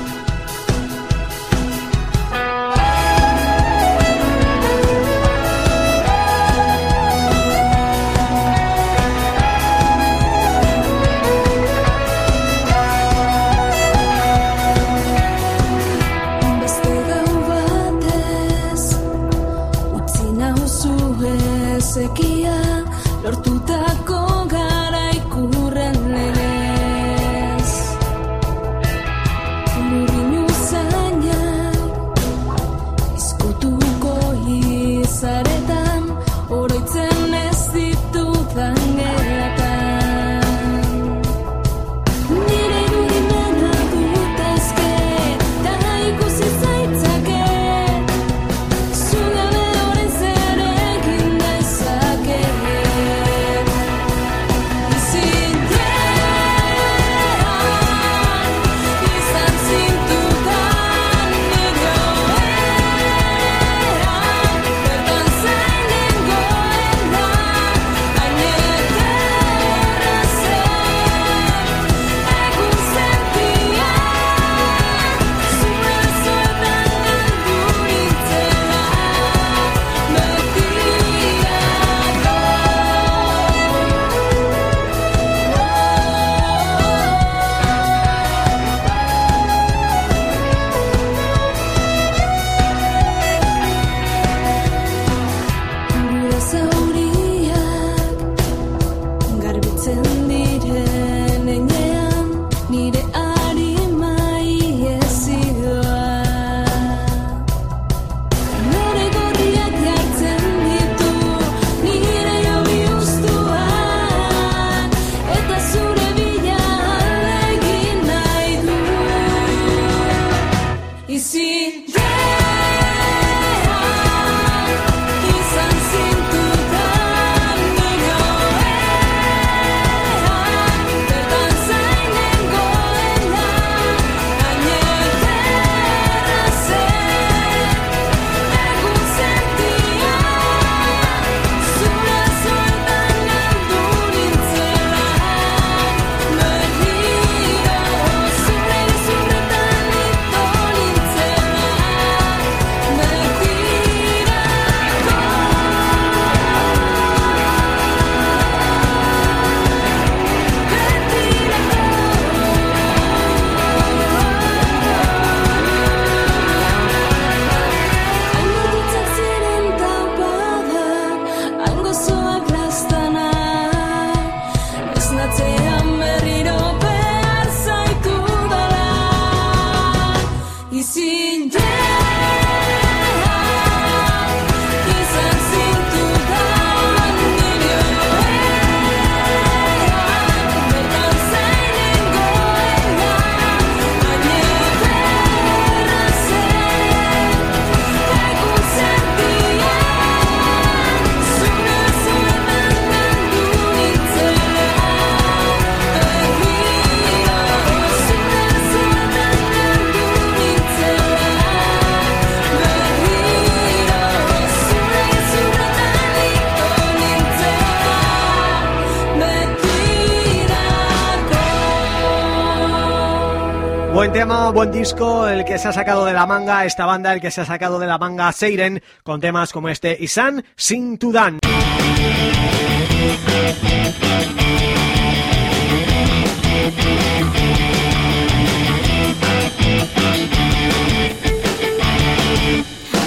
Tema, buen disco, el que se ha sacado de la manga esta banda, el que se ha sacado de la manga Seiren, con temas como este Isan Sin Tudan.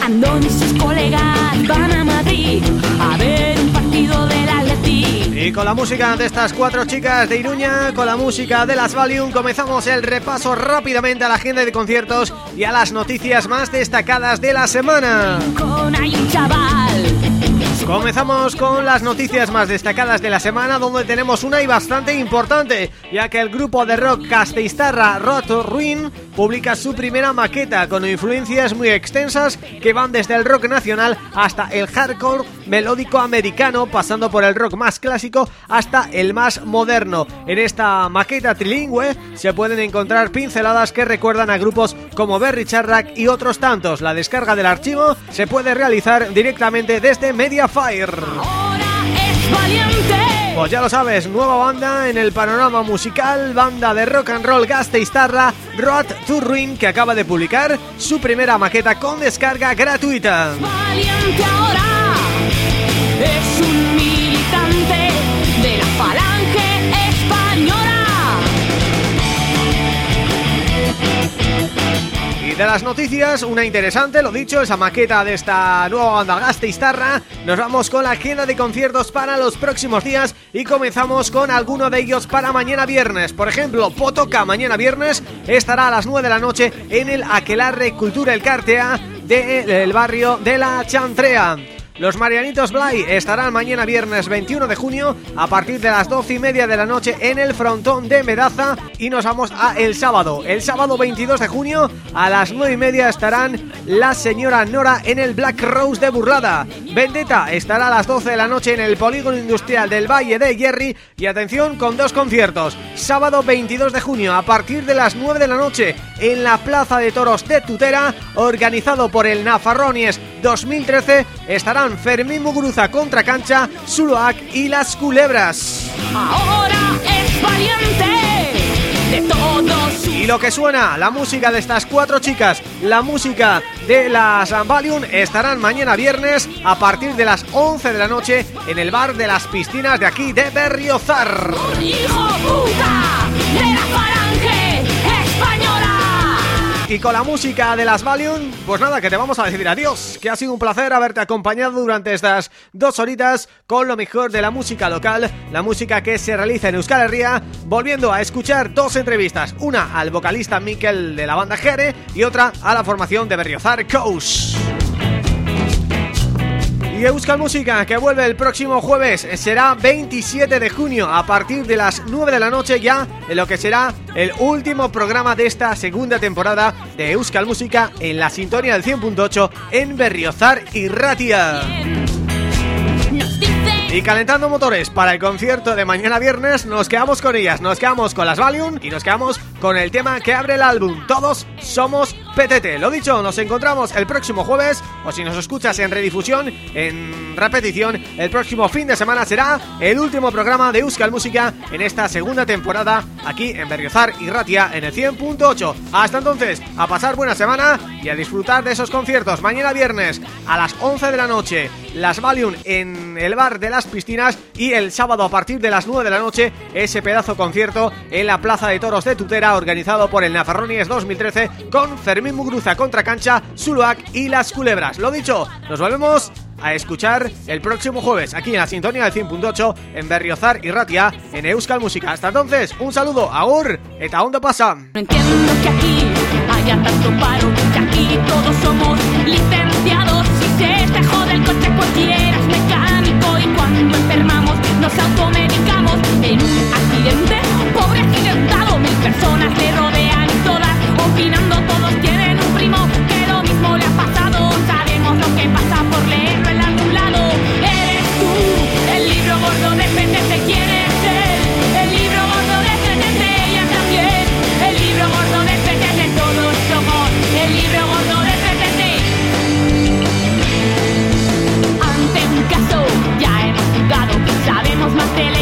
Andón y sus colegas van a Madrid a ver Y con la música de estas cuatro chicas de Iruña, con la música de las Valium, comenzamos el repaso rápidamente a la agenda de conciertos y a las noticias más destacadas de la semana. Comenzamos con las noticias más destacadas de la semana donde tenemos una y bastante importante ya que el grupo de rock casteistarra Rot Ruin publica su primera maqueta con influencias muy extensas que van desde el rock nacional hasta el hardcore melódico americano pasando por el rock más clásico hasta el más moderno. En esta maqueta trilingüe se pueden encontrar pinceladas que recuerdan a grupos como Berry Charrack y otros tantos. La descarga del archivo se puede realizar directamente desde Mediafire. Pues ya lo sabes, nueva banda en el panorama musical, banda de rock and roll gasteiztarra, Road to Ruin, que acaba de publicar su primera maqueta con descarga gratuita. Valiente ahora es un de las noticias, una interesante, lo dicho, esa maqueta de esta nueva banda Gasteiztarra. Nos vamos con la agenda de conciertos para los próximos días y comenzamos con alguno de ellos para mañana viernes. Por ejemplo, Potoca mañana viernes estará a las 9 de la noche en el Aquelarre Cultura El Cartea del barrio de la Chantrea. Los Marianitos Blay estarán mañana viernes 21 de junio a partir de las 12 y media de la noche en el frontón de Medaza y nos vamos a el sábado. El sábado 22 de junio a las 9 y media estarán la señora Nora en el Black Rose de Burlada. Vendetta estará a las 12 de la noche en el Polígono Industrial del Valle de Hierri y atención con dos conciertos. Sábado 22 de junio a partir de las 9 de la noche en la Plaza de Toros de Tutera organizado por el Nafarronies 2013 estarán Fermín Muguruza contra cancha, Zuluac y las Culebras. Ahora es valiente de todos. Y lo que suena, la música de estas cuatro chicas, la música de las Valium estarán mañana viernes a partir de las 11 de la noche en el bar de las piscinas de aquí de Berriozar. ¡Hijo puta Y con la música de las Valium, pues nada, que te vamos a decir adiós Que ha sido un placer haberte acompañado durante estas dos horitas Con lo mejor de la música local La música que se realiza en Euskal Herria Volviendo a escuchar dos entrevistas Una al vocalista Mikel de la banda Jere Y otra a la formación de Berriozar Coast y Euskal Música, que vuelve el próximo jueves, será 27 de junio a partir de las 9 de la noche ya, en lo que será el último programa de esta segunda temporada de Euskal Música en la sintonía del 100.8 en Berriozar y Ratia. Y calentando motores para el concierto de mañana viernes Nos quedamos con ellas, nos quedamos con las Valium Y nos quedamos con el tema que abre el álbum Todos somos PTT Lo dicho, nos encontramos el próximo jueves O si nos escuchas en redifusión, en repetición El próximo fin de semana será el último programa de Euskal Música En esta segunda temporada aquí en Berriozar y Ratia en el 100.8 Hasta entonces, a pasar buena semana y a disfrutar de esos conciertos. Mañana viernes a las 11 de la noche Las Valium en el bar de las piscinas y el sábado a partir de las 9 de la noche ese pedazo concierto en la Plaza de Toros de Tutera organizado por el Nafarronies 2013 con Fermín mismo Guruza contra Cancha, Zuluac y Las Culebras. Lo dicho, nos volvemos a escuchar el próximo jueves aquí en la sintonía del 100.8 en Berriozar y Ratia en Euskal Música. Hasta entonces, un saludo, agur, eta onda pasa. No entiendo que aquí haya tanto paro, que aquí todos somos licenciados. Si se te jode el coche cualquiera es mecánico y cuando enfermamos nos automedicamos en un accidente. Pobre accidentado, mil personas le rodean y todas opinando todos tienen que lo mismo le ha pasado. Sabemos lo que pasa por leerlo en algún lado. Eres tú, el libro gordo de PTT. Quieres ser el libro gordo de PTT y anda bien. El libro gordo de PTT, todo es socorro. El libro gordo de PTT. Ante un caso, ya hemos jugado y sabemos más de la.